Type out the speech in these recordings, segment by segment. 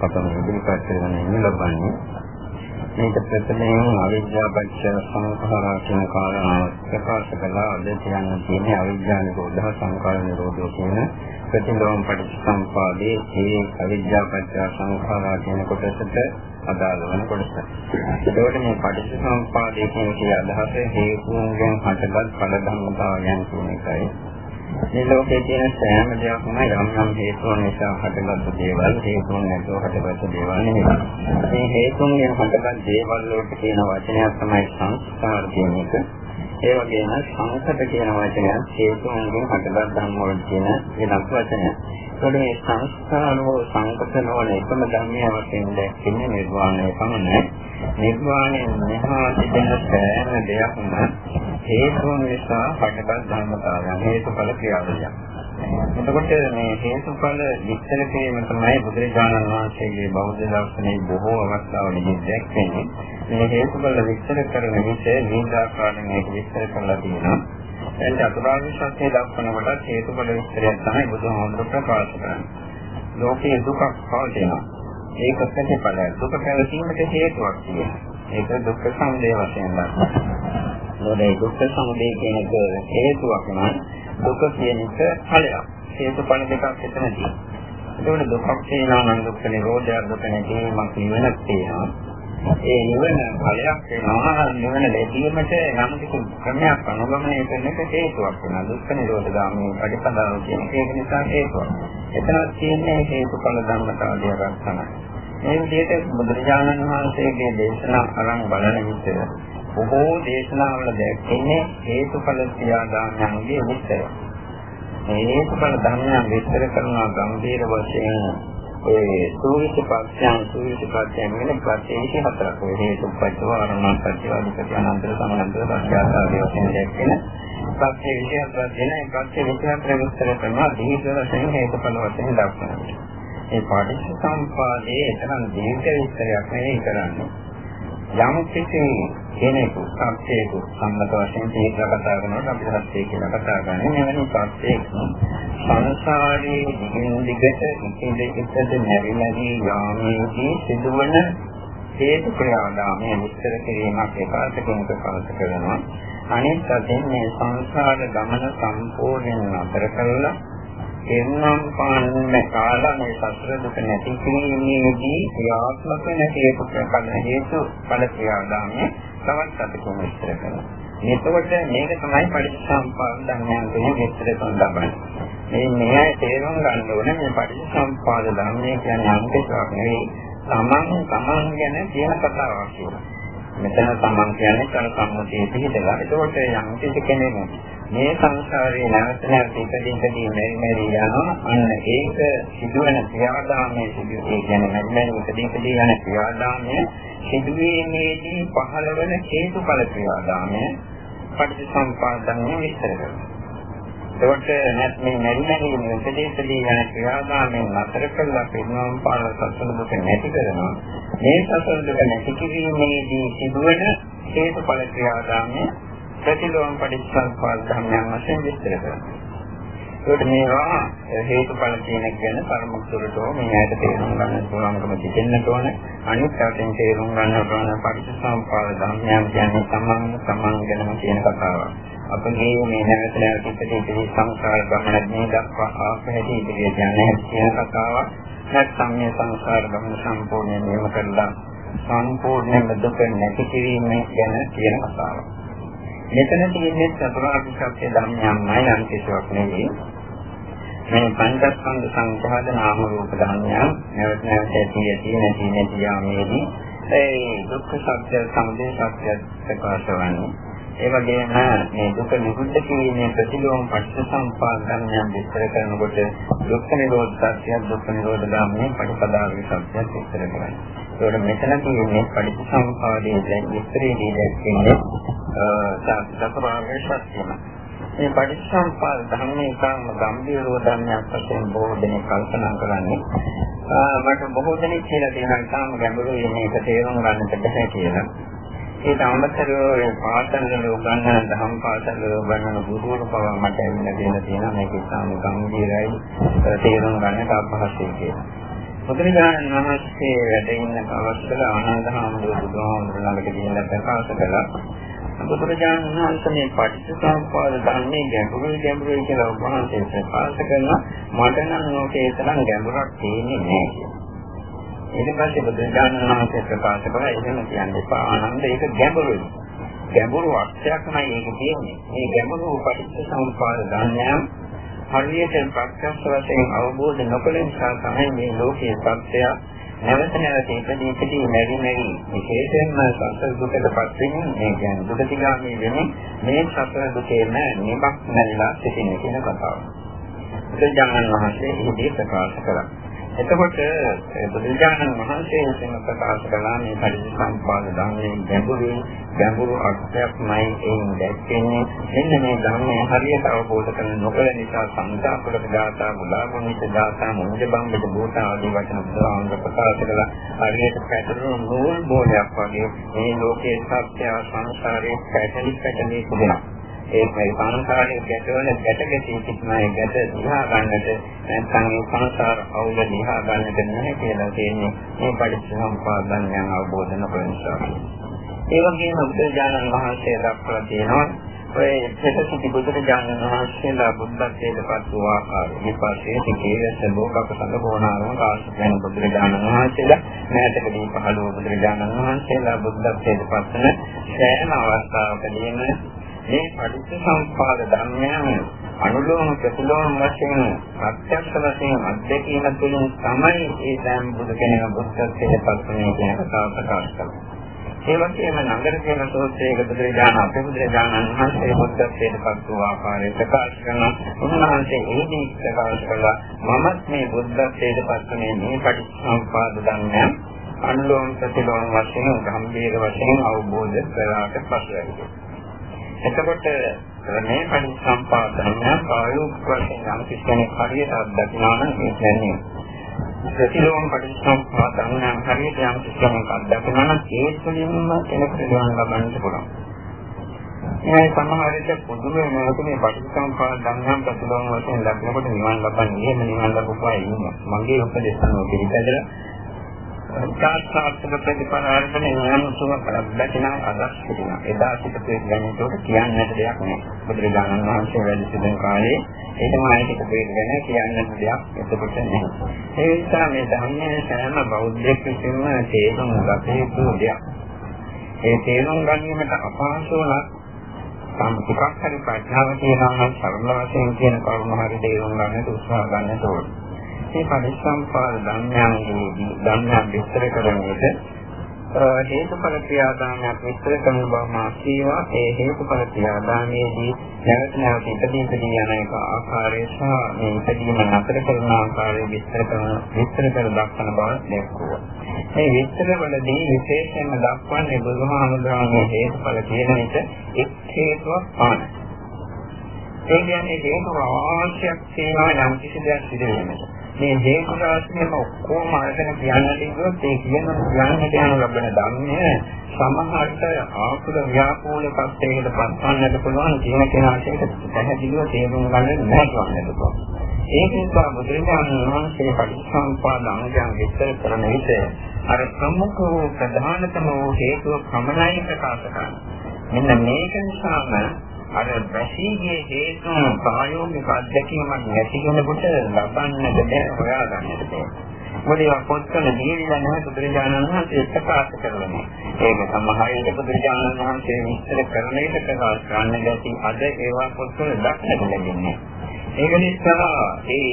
අපම ඉදිරිපත් කරගෙන ඉන්න ලබන්නේ මේක ප්‍රථමයෙන් අවිද්‍යාපච්ච සංඛාරා කියන කාරණාව ප්‍රකාශ කළා අද කියන්න තියෙන්නේ අවිද්‍යා නිරෝධ සංඛාර නිරෝධය කියන ප්‍රතිලෝම පටිච්චසමුපාදයේ මේ අවිද්‍යාපච්ච සංඛාරා කියන කොටසට අදාළ වන කොටස. ඒකෝට මේ පටිච්චසමුපාදයේ කියන අදහස හේතුන්ගෙන් හටගත් ඵල ධර්මතාවයන් කියන එකයි. මේ ලෝකයේ තියෙන සෑම දෙයක්ම යම් යම් හේතුන් නිසා හටගත්තු දේවල් හේතුන් නැතුව හටගත්තු දේවල් නෙවෙයි. මේ හේතුන්ගෙන් හටගත් දේවල් වලට කියන වචනයක් තමයි සංස්කාර කියන එක. ඒ වගේම සංසත කියන වචනයත් හේතුන්ගෙන් හටගත් ධර්ම වලට කියන වෙනස් වචනයක්. ඒකට මේ සංස්කාර හෝ සංකත නොවන එකම ධර්මයේ වශයෙන් දැක්කේ නිර්වාණය පමණයි. නිර්වාණයෙන් මෙහා සිටින සෑම දෙයක්ම හේතුන් නිසා හටගත් ධර්මතාවයන් හේතුඵල ක්‍රියාවලියක්. එතකොට මේ හේතුඵල විස්තර කිරීම තමයි බුදුරජාණන් වහන්සේගේ බෞද්ධ දර්ශනයේ බොහෝ අවස්ථාවලදී දැක්වෙන්නේ. මේ හේතුඵල විස්තර කරන විට නිදාකාරයෙන් මේක විස්තර කරලා තියෙනවා. එතන අතුරාගේ සත්‍ය දක්වන කොට හේතුඵල විස්තරයක් තමයි බුදුහාමුදුරුවෝ ප්‍රකාශ කරන්නේ. ලෝකයේ දුකක් පවතිනවා. ඒක ප්‍රතිඵලයි. දුක පැවතීමට හේතුවක් තියෙනවා. ඒක දුක්ඛ සමුදය වශයෙන් දක්වනවා. මොකද දුක්ඛ සමුදය කියන එක හේතුවක් නම් දුක කියන එක ඵලයක්. හේතුඵල දෙකක් එතන තියෙනවා. ඒකවල දුකක් තියෙනවා නම් දුක්ඛ නිරෝධය දුක නැතිවීමක් නිවනක් තියෙනවා. ඒ නිවන ඵලයක් වෙනවා නිවන ලැබීමට යම් කිසි ක්‍රමයක් අනුගමනය කරන එක හේතුවක් වෙනවා. දුක්ඛ නිරෝධ ගාමී පරිපදාව කියන එක නිසා හේතුවක්. එතන තියෙන්නේ හේතුඵල ධර්මතාවය තමයි. මේ විදිහට බුදුරජාණන් වහන්සේගේ දේශනා අරන් බලන විට බොහෝ දේශනාවල දැක්වෙන්නේ හේතුඵල ක්‍රියාදාමයන්ගේ විස්තරය. මේ හේතුඵල ධර්මයන් විස්තර කරන ගම්භීර වශයෙන් ඒ සූවිසි පත්‍යයන් සූවිසි පත්‍යයන් වෙන ප්‍රත්‍යේක හතරක් ඔය හේතුපත්ව ආරම්භ ප්‍රතිවාදික අනන්තර සමාන්තර ප්‍රත්‍යාසාරය වශයෙන් දැක්වෙන ප්‍රත්‍ය විෂයයක් දෙන ප්‍රත්‍ය විෂයක් විස්තර කරනවා දීර්ඝ වශයෙන් හේතුඵල වශයෙන් දක්වනවා. මේ පාටිච්චසමුපාදයේ එතරම් දීර්ඝ විස්තරයක් නෙවෙයි කරන්නේ. යම් කිසි කෙනෙකු සත්‍යයක සම්මත වශයෙන් තීරණ කතා කරනකොට අපි සත්‍යය කියලා කතා කරන්නේ මෙවැනි සත්‍යයක සංසාරයේ දිගින් දිගට ඉතිදෙකට නැරිලදී යාමේදී සිදුවන හේතු ක්‍රියාදාමයේ විස්තර කිරීමක් එකwidehatකින් ප්‍රකාශ කරනවා. අනිත් අතින් මේ සංසාර ගමන සම්පූර්ණයෙන් නතර කළා. එන්නම් පාන්න කාලා මේ සතර දුක නැති කිරීමේදී ක්‍රියාත්මක නැති හේතු හේතු ඵල ක්‍රියාදාමයේ තවත් අතකින් විස්තර කරනවා. එතකොට මේක තමයි පටිච්චසමුප්පාද ධර්මයන් කියන විස්තර තුන ලබන්නේ. මේ මෙයයි තේරුම් ගන්න ඕනේ මේ පටිච්චසමුප්පාද ධර්මය කියන්නේ අන්තිමක් නෙවෙයි. තමන් තමන් ගැන කියන කතාවක් කියලා. මෙතන තමන් කියන්නේ කන සම්මුතියේ පිළිදලා. ඒකෝට යම් කිසි කෙනෙක් මේ සංසාරේ නැවත නැවත ඉපදී ඉපදී මෙරි මෙරි යනවා. අන්න ඒක සිදුවන ක්‍රියාදාමයේ සිදු ඒ කියන්නේ මෙරි මෙරි ඉපදී ඉපදී යන ක්‍රියාදාමයේ සිදුවීමේදී පහළ වෙන හේතුඵල ක්‍රියාදාමය පටිච්චසමුප්පාදයෙන් විස්තර කරනවා. ඒකට නැත් මේ මෙරි මෙරි ඉපදී ඉපදී යන ක්‍රියාදාමයෙන් නතර කළා පින්නම් පාල සසල දුක නැති කරනවා. මේ සසල දුක නැති කිරීමේදී සිදුවන හේතුඵල ක්‍රියාදාමය ප්‍රතිලෝම පටිච්චසමුප්පාද ධර්මයන් වශයෙන් විස්තර කරනවා. ඒකට මේවා හේතුඵල කියන ගැන පරමතුරට මේ ඇයට තේරුම් ගන්න පුළුවන්කම තිබෙන්න ඕන. අනිත් පැත්තෙන් තේරුම් ගන්න ඕන පටිච්චසමුප්පාද ධර්මයන් කියන්නේ සමන් සමන් ගැනම කියන කතාවක්. අපගේ මේ නැවත නැවත ඉදිරි සංස්කාර ගමන මේ දක්වා ආපහැටි ඉදිරියට යන්නේ කියන කතාවක්. නැත්නම් මේ සංස්කාර ගමන සම්පූර්ණයෙන් නියම කරලා සම්පූර්ණයෙන්ම දුක නැති කිරීම ගැන කියන කතාවක්. මෙතන තියෙන්නේ චතුරාර්ය සත්‍ය ධර්මයන්මයි යම් කිසිවක් නෙවෙයි. මේ පංචස්කන්ධ සංඛාද නාම රූප ධර්මයන් නැවත නැවත ඇති ඇති නැති නැති යාමේදී ඒ දුක්ඛ සත්‍ය සමුදය සත්‍ය ප්‍රකාශ වන්නේ. ඒ වගේම මේ දුක නිරුද්ධ කිරීමේ ප්‍රතිලෝම පටිච්චසමුප්පාද ධර්මයන් විස්තර කරනකොට දුක්ඛ නිරෝධ සත්‍ය දුක්ඛ නිරෝධ ගාමී පටිපදාවේ සත්‍ය විස්තර කරනවා. ඒකට මෙතන තියෙන්නේ පටිච්චසමුපාදයේ දැන් විස්තරේදී දැක්වෙන්නේ චතුරාර්ය සත්‍යම. මේ පටිච්චසමුපාද ධර්මයේ කාම ගම්භීරව ධර්මයක් වශයෙන් බොහෝ දෙනෙක් කල්පනා කරන්නේ. මට බොහෝ දෙනෙක් කියලා තියෙනවා කාම ගැඹුරුයි මේක තේරුම් ගන්නට බැහැ කියලා. ඒක අමතරව පාඩම් වල උගන්වන දහම් පාඩම් වල උගන්වන ගුරුවරු පව මට එන්න දෙන්න තියෙනවා මේක ඉතාම ගම්භීරයි තේරුම් ගන්නට අපහසුයි කියලා. බුදුරජාණන් වහන්සේ වැඩ ඉන්න අවස්ථාවල ආනන්දහාමුදුරුවෝ බුදුහාමුදුරුවෝ ළඟට ගිහිල්ලා ප්‍රකාශ කළා. බුදුරජාණන් වහන්සේ මේ පටිච්චසමුප්පාද ධර්මයේ ගැඹුරු ගැඹුරු කියලා වහන්සේ ප්‍රකාශ කරනවා. මට නම් ලෝකේ තරම් ගැඹුරක් තියෙන්නේ නැහැ ඊට පස්සේ බුදුරජාණන් වහන්සේ ප්‍රකාශ කළා එහෙම කියන්න එපා ආනන්ද ඒක ගැඹුරුයි. ගැඹුරු අර්ථයක්මයි ඒක තියෙන්නේ. මේ ගැඹුරු පටිච්චසමුප්පාද ධර්මයන් හරියට ප්‍රත්‍යක්ෂ වශයෙන් අවබෝධ නොකළ නිසා තමයි මේ ලෝකයේ සත්‍යය නැවත නැවත ඉදදී ඉදදී මෙරි මෙරි විශේෂයෙන්ම සසර දුකටපත් වෙන්නේ මේ කියන්නේ දුකතිගාමී වෙන්නේ මේ සසර දුකේම නිබක් නැරිලා සිටින කියන කතාව. බුදුජානක මහත්මයා ඉහිදී ප්‍රකාශ කළා. එතකොට බුදුරජාණන් වහන්සේ විසින් ප්‍රකාශ කළා මේ පරිසම්පාද ධර්මයේ ගැඹුරු ගැඹුරු අර්ථයක්මයි එයින් දැක්වෙන්නේ. මෙන්න මේ ධර්මයේ හරියට අවබෝධ කරගන්න නොකල නිසා සංසාරවලට දාතා මුලාගුණිත දාතා මොහොත බංගට භූත ආදී වචන බුදුහාමුදුර ප්‍රකාශ කළා. හරියට පැටලුණු නූල් බෝලයක් වගේ මේ ලෝකයේ සත්‍ය සංසාරයේ පැටලි පැටලි තිබෙනවා. ඒ සංසාරයේ ගැටවල ගැට ගැසී සිටිනා ගැට දිහා ගන්නට නැත්නම් මේ සංසාර අවුල දිහා ගන්නට නැහැ කියලා කියන්නේ මේ පරිච්ඡම්පාදයන් අවබෝධ නොකර නිසා. ඒ වගේම බුදුජානක මහන්සිය දක්වලා තියෙනවා ඔය පිටසිටි බුදුරජාණන් වහන්සේලා බුද්ධත්වයට පත් වූ ආකාරය විපස්සේ සිකේස ලෝකක සංගෝණාරම කාශ්‍යපයන් බුදුරජාණන් වහන්සේලා මෑතකදී පහළ වූ බුදුරජාණන් වහන්සේලා බුද්ධත්වයට පත් වන සෑම අවස්ථාවකදීම මේ පටිච්චසමුප්පාද ධර්මයන් අනුලෝම ප්‍රතිලෝම වශයෙන් ප්‍රත්‍යක්ෂ වශයෙන් අධ්‍යක්ීම තුළින් තමයි ඒ සෑම බුදු කෙනෙක් බුද්ධත්වයට පත්වන්නේ කියන කතාව ප්‍රකාශ කරන්නේ. ඒ වගේම නගර කියන සූත්‍රයේ බුදුරජාණන් අපේ බුදුරජාණන් වහන්සේ බුද්ධත්වයට පත් වූ ආකාරය ප්‍රකාශ කරන උන්වහන්සේ එහිදී ප්‍රකාශ කළා මමත් මේ බුද්ධත්වයට පත්වන්නේ මේ පටිච්චසමුප්පාද ධර්මයන් අනුලෝම ප්‍රතිලෝම වශයෙන් ගම්භීර වශයෙන් අවබෝධ කරගන්නට පසුයි. එතකොට මේ පරිසම්පාදනය කායෝක් වශයෙන් යම් කිසිකෙනෙක් හරියට අත්දකිනවා නම් ඒ කියන්නේ ප්‍රතිලෝම පරිසම්පාදනය හරියට යම් කිසිකෙනෙක් අත්දකිනවා නම් ඒ තුළින්ම කෙනෙකුට නිවන් ලබන්නට පුළුවන්. මේ සමහර විට පුදුම වෙනකොට මේ පටිච්චසමුප්පාද ධර්මයන් ප්‍රතිලෝම වශයෙන් ලැබෙනකොට නිවන් ලබන්නේ එහෙම නිවන් ලබපුවා ඉන්නවා. මගේ උපදේශන ඔය පිළිපැදලා සාර්ථක ප්‍රතිඵල අරගෙන යන සුවයක් දැකිනා අදහස් තිබුණා. එදා සිට පිළිගන්නකොට කියන්නට දෙයක් නෑ. බුදුරජාණන් වහන්සේ වැඩ සිටින කාලේ ඒකම ආයතික පිළිගන්න කියන්නට දෙයක් එතකොට නැහැ. ඒ නිසා මේ ධර්මයේ සෑම බෞද්ධයෙක් විසින්ම තේරුම් ගත යුතු දෙයක්. ඒ තේරුම් ගැනීමට අපහසු වුණත් සම් ටිකක් හරි ප්‍රඥාව තියෙනවා නම් සරල වශයෙන් කියන කරුණු හරි තේරුම් ගන්නට උත්සාහ ගන්නට ඕනේ. මේ පරිසම්පාද ධර්මයන්ගේ ධර්මයන් විස්තර කරන විට හේතුඵල ක්‍රියාදානයක් විස්තර කරන බව මා කියවා ඒ හේතුඵල ක්‍රියාදානයේදී නැවත නැවත ඉදදී ඉදදී යන එක ආකාරය සහ මේ ඉදදීම නතර කරන ආකාරය විස්තර කරන විස්තර කර දක්වන බව දැක්වුවා. මේ විස්තරවලදී විශේෂයෙන්ම දක්වන්නේ බුදුහාමුදුරන්ගේ හේතුඵල කියන එක එක් හේතුවක් පමණයි. ඒ කියන්නේ හේතු රාශියක් තියෙනවා යම් කිසි දෙයක් සිදු වෙනකොට. මේ හේතු රාශියම ඔක්කොම අරගෙන කියන්නට ගියොත් ඒ කියන කියන්නට යන ලබන ධර්මය සමහරට ආකුල ව්‍යාකූල පස්සේකට පස්සන්නට පුළුවන් කියන කෙනාට පැහැදිලිව තේරුම් ගන්න නැහැ කියන්නට පුළුවන්. ඒක නිසා බුදුරජාණන් වහන්සේ පරිසම්පාද අංගයන් විස්තර කරන විට අර ප්‍රමුඛ වූ ප්‍රධානතම වූ හේතුව ප්‍රමණයි ප්‍රකාශ කරනවා. මෙන්න මේක නිසාම අර වැසීගේ හේතු ප්‍රායෝගික අත්දැකීමක් නැති කෙනෙකුට ලබන්නට බැහැ හොයාගන්නට බැහැ. මොකද ඒක පොත්වල දීවිලා නැහැ බුදුරජාණන් වහන්සේ ප්‍රකාශ කරන්නේ. ඒක සමහර විට බුදුරජාණන් වහන්සේ විස්තර කරන එක ප්‍රකාශ කරන්න ගැති අද ඒවා පොත්වල දක්නට ලැබෙන්නේ. ඒක නිසා ඒ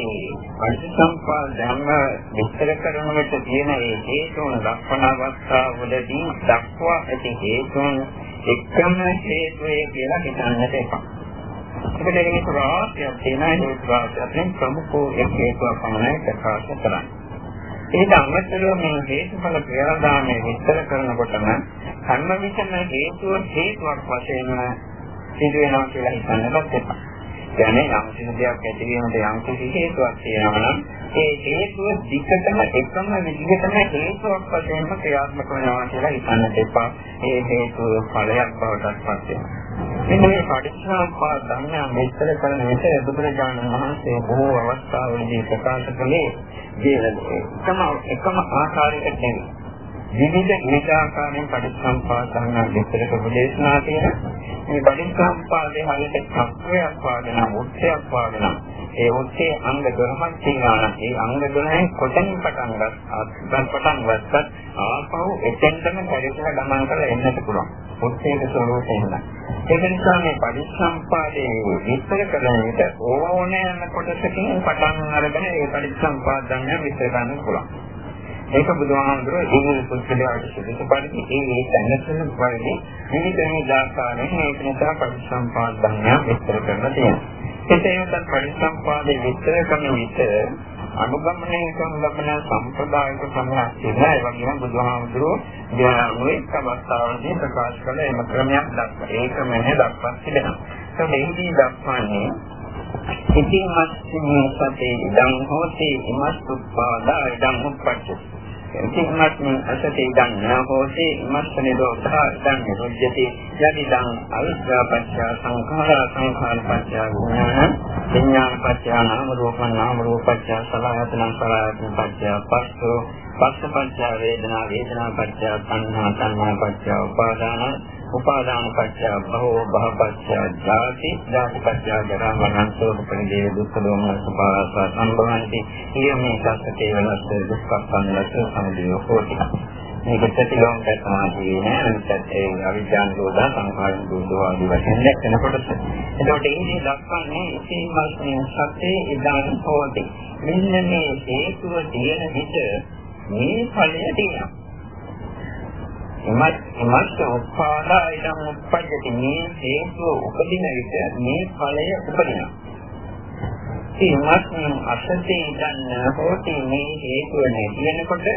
පටිච්චසමුප්පාද ධර්ම විස්තර කරන විට තියෙන ඒ හේතුන් දක්වන අවස්ථාවලදී දක්වා ඇති හේතුන් එකම හේතුවේ කියලා හිතන්නට එපා. ඒකට මේ ප්‍රාප්තිය තියෙන හේතු වාස්තවයෙන් ප්‍රමුඛ එක් හේතුවක් පමණයි ප්‍රකාශ කරන්නේ. ඒක අමතරව මේ හේතුඵල ක්‍රියාදාමයේ විස්තර කරනකොටම කර්ම විචන හේතුව හේතුවක් වශයෙන් සිදු වෙනවා කියලා හිතන්නත් එපා. කියන්නේ යම් කිසි දෙයක් ඇති වෙනට යම් කිසි හේතුවක් තියෙනවා නම් ඒ හේතුව දිගටම එකම විදිහටම හේතුවක් වශයෙන්ම ක්‍රියාත්මක වෙනවා කියලා හිතන්නට එපා. ඒ හේතුව ඵලයක් බවට පත් වෙනවා. මෙන්න මේ පටිච්චසමුප්පාද ධර්මයන් විස්තර කරන විට බුදුරජාණන් වහන්සේ බොහෝ අවස්ථාවලදී ප්‍රකාශ කළේ එකම එකම ආකාරයකට නෙවෙයි. විවිධ විචාකාරයෙන් පටිච්චසමුප්පාද ධර්මයන් විස්තර කරපු දේශනා තියෙන මේ පටිච්චසමුප්පාදයේ හරියට චක්‍රයක් වාගෙන මුත්‍යක් වාගෙන ඒ ඔස්සේ අංග 12ක් තියෙනවා නම් ඒ අංග 12න් කොතනින් පටන් ගත්තත් පටන් ගත්තත් ආපහු එතෙන්ටම පරිසර ගමන් කරලා එන්නත් පුළුවන්. ඔස්සේක ස්වરૂපයෙන් නම්. ඒක නිසා මේ පරිසම්පාදයේ විස්තර කරන විට ඕනෑම කොටසකින් පටන් අරගෙන ඒ පරිසම්පාද ධර්මය විස්තර කරන්න පුළුවන්. ඒක බුදුහාමුදුරුවෝ ඉංග්‍රීසි පුස්තකයට සුදුසු පරිදි ඒ ඒ දැනසන පරිදි විවිධ විවිධ ආකාරයෙන් මේක නිසා පරිසම්පාද ධර්මය විස්තර කරන්න තියෙනවා. එතෙන්ට පරිසම්පාදයේ විස්තර කරන විට අනුගමනය කරන ලබන සම්ප්‍රදායික සමයක් තියෙනවා. ඒ වගේම බුදුහාමුදුරුවෝ ඥානයේ අවස්ථාවලදී ප්‍රකාශ කළ එම ක්‍රමයක් දක්වා. ඒ ක්‍රමයේ දක්වා තිබෙනවා. ඒ දෙහිදී දක්වන්නේ ඉතින් මස්සිනේ සතේ ඉදං හෝති ඉමස්සුප්පාදා ඉදං උප්පච්චති කිම්මත්මින් අසති ඉදං නහෝති ඉමස්ස නිරෝධා ඉදං නිරුද්ධති යදිදං අවිද්‍යාපච්චය සංඛාර සංඛාර පච්චය විඥාන විඥාන පච්චය නාම රූප නාම රූපච්චය සලආයතන සලආයතන පච්චය පස්සෝ පස්ස පච්චය වේදනා වේදනා පච්චය සංහා සංහා පච්චය උපාදාන උපාදාන පත්‍ය භවෝ භවපත්‍ය ජාති ජාති පත්‍ය ජරා මරණ ශෝක පරිදේ දුක්ඛ දෝම සුපාස සම්භවಂತಿ ඊයමේ සත්‍යයේ වෙනස් දුක්ඛ සංලස සමුදය හොති මේක ප්‍රතිලෝම සමාධියේ නෑ අනිත් ඒ අවිඥාන දෝෂ සංඛාරන දෝෂ ආදී වශයෙන් දැක්කන කොටස. එතකොට ඉන්නේ දක්වන්නේ ඉතින් මාස්නේ සත්‍යයේ ඉදාන හොති. මෙන්න මේ හේතුව තියෙන විට මේ ඵලය තියෙනවා. එමත් එමත් උපාදා ඉදන් උප්පජ්ජති මේ හේතුව උපදින විට මේ ඵලය උපදිනවා. එමත් අසතේ ඉදන් හෝති මේ හේතුව නැති වෙනකොට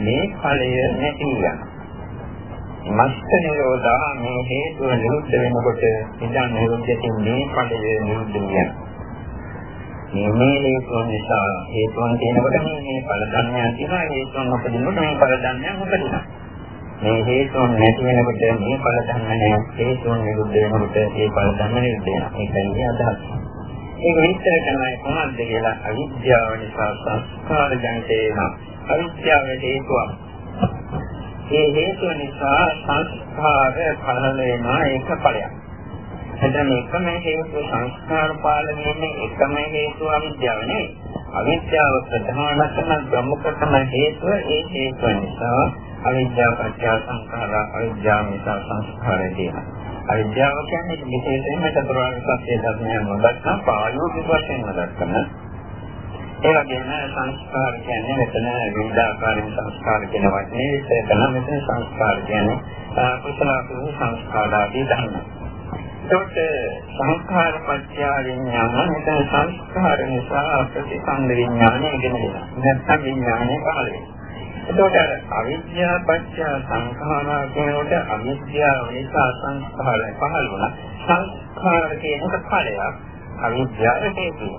මේ ඵලය නැති වෙනවා. මස්ත නිරෝධා මේ හේතුව නිරුද්ධ වෙනකොට ඉදන් නිරුද්ධයෙන් මේ ඵලය නිරුද්ධ වෙනවා. මේ මේ හේතුන් නිසා හේතුන් තියෙනකොට මේ ඵල ධර්මයන් තියෙනවා හේතුන් උපදිනකොට මේ ඵල ධර්මයන් උපදිනවා. මේ හේතුන් නැති වෙනකොට මේ ඵල ධර්ම නැහැ. හේතුන් නිරුද්ධ වෙනකොට මේ ඵල ධර්ම නිරුද්ධ වෙනවා. ඒකයි අදහස්. ඒක විස්තර කරන්නේ කොහොමද කියලා අවිද්‍යාව නිසා සංස්කාර ජනිත වෙනවා. අවිද්‍යාව හේතුවක්. මේ හේතුව නිසා සංස්කාර පහළ වෙනවා ඒක ඵලයක්. එතන එකම හේතුව සංස්කාර පාලනයේ එකම හේතුව අවිද්‍යාව නෙවෙයි. අවිද්‍යාව ප්‍රධානතම ප්‍රමුඛතම හේතුව ඒ හේතුව නිසා අවිද්‍යාව පත්‍ය සංඛාරා අවිද්‍යාව නිසා සංස්කාරය තියෙනවා. අවිද්‍යාව කියන්නේ විශේෂයෙන්ම චතුරාර්ය සත්‍ය ධර්මයන් නොදක්නා පාළුව වශයෙන් නොදක්න. ඒ වගේම සංස්කාර කියන්නේ මෙතන විවිධාකාරයෙන් සංස්කාර කියන වචනේ විශේෂ කරන මෙතන සංස්කාර කියන්නේ කුසල කුසල සංස්කාර ආදී ධර්ම. එතකොට සංස්කාර පත්‍ය විඥාන මෙතන සංස්කාර නිසා ප්‍රතිසන්ද විඥානය ඉගෙන ගන්නවා. නැත්නම් විඥානය පහළ වෙනවා. එතකොට අවිද්‍යාව පත්‍ය සංඛාරා කියනකොට අවිද්‍යාව නිසා සංස්කාර පහළ වුණා. සංස්කාර කියනක ඵලයක් අවිද්‍යාව හේතුව.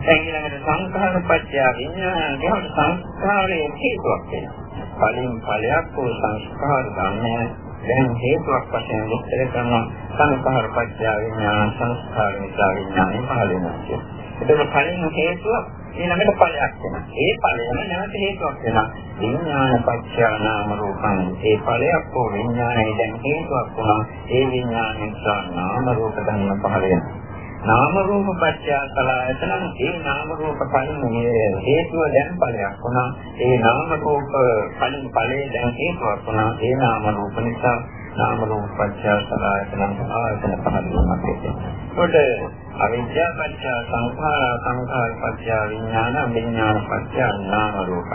දැන් ඊළඟට සංඛාර පත්‍ය විඥාන කියනකොට සංස්කාරයේ හේතුවක් වෙනවා. ඵලින් ඵලයක් වූ සංස්කාර ධර්මය දැන් හේතුවක් වශයෙන් විස්තර කරනවා සංස්කාර පත්‍ය විඥාන සංස්කාර නිසා විඥානය පහළ වෙනවා. එතකොට ඵලින් හේතුව ඊළඟට ඵලයක් වෙනවා. ඒ ඵලයම නැවත හේතුවක් වෙනවා. විඥාන පත්‍යා නාම රූපං. ඒ ඵලයක් හෝ විඥානයේ දැන් හේතුවක් වුණා. ඒ විඥාන නිසා නාම රූප ධර්ම පහළ වෙනවා. නාම රූප පත්‍යා සලආයතන ඒ නාම රූප පරිණියේ හේතුව දැන් ඵලයක් වුණා. ඒ නාම රූප පරිණ ඵලයේ දැන් හේතුවක් වුණා. ඒ නාම රූප නිසා නාම රූප පත්‍යා සලආයතන ආයතන පහළ වෙනවා. අවිද්‍යා පත්‍ය සංඛාර සංඛාර පත්‍ය විඥාන විඥාන පත්‍ය නාම රූප.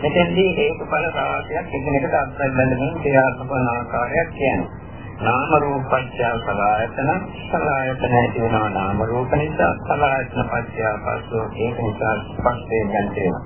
මෙතෙන්දී හේතුඵල රාශියක් එකිනෙකට අත්දැකීමෙන් ක්‍රියාත්මක වන ආකාරයක් කියන්නේ. නාම රූප පත්‍ය සලආයතන සලආයතන කියනවා නාම රූප නිසා සලආයතන පත්‍ය පස්සෝ ඒක නිසා ස්පර්ශයෙන් ගැන්ටේනවා.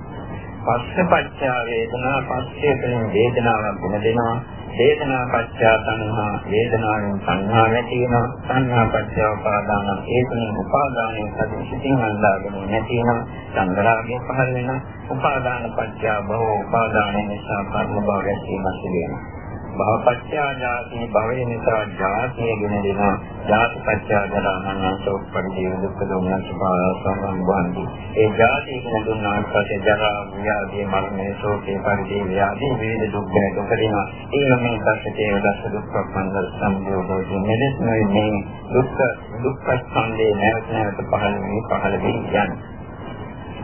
පස්ස පත්‍ය වේදනා පස්සේ තුළින් වේදනාවක් ಗುಣ දෙනවා වේදනා පත්‍ය සංහා වේදනාවෙන් සංහා නැති වෙනවා සංහා පත්‍ය උපාදාන ඒකෙන් උපාදානයේ සදිසිතින් අල්ලාගෙන නැති වෙනවා සංගරාගය පහළ වෙනවා උපාදාන පත්‍ය භව උපාදාන නිසා කර්ම භව ගැටීමක් සිදු වෙනවා. භවපත්‍ය ජාති භවය නිසා ජාතිය ගෙන දෙනවා. ජාතිපත්‍ය ජරාමරණ ශෝක පරිදේව දුක්ඛ දෝමන සම්බන්ධි. ඒ ජාතිය ගෙන දුන්නාට පස්සේ ජරා ව්‍යාධි මරණය ශෝකේ පරිදේව ව්‍යාධි වේද දුක් ගැන දුක දෙනවා. ඒ මේ දැක්කේ දස දුක්ඛ පංගල සම්බෝධි මෙලෙසයි මේ දුක්ඛ දුක්ඛ ස්කන්ධේ නැවත නැවත පහළ වී පහළ වී යන්නේ.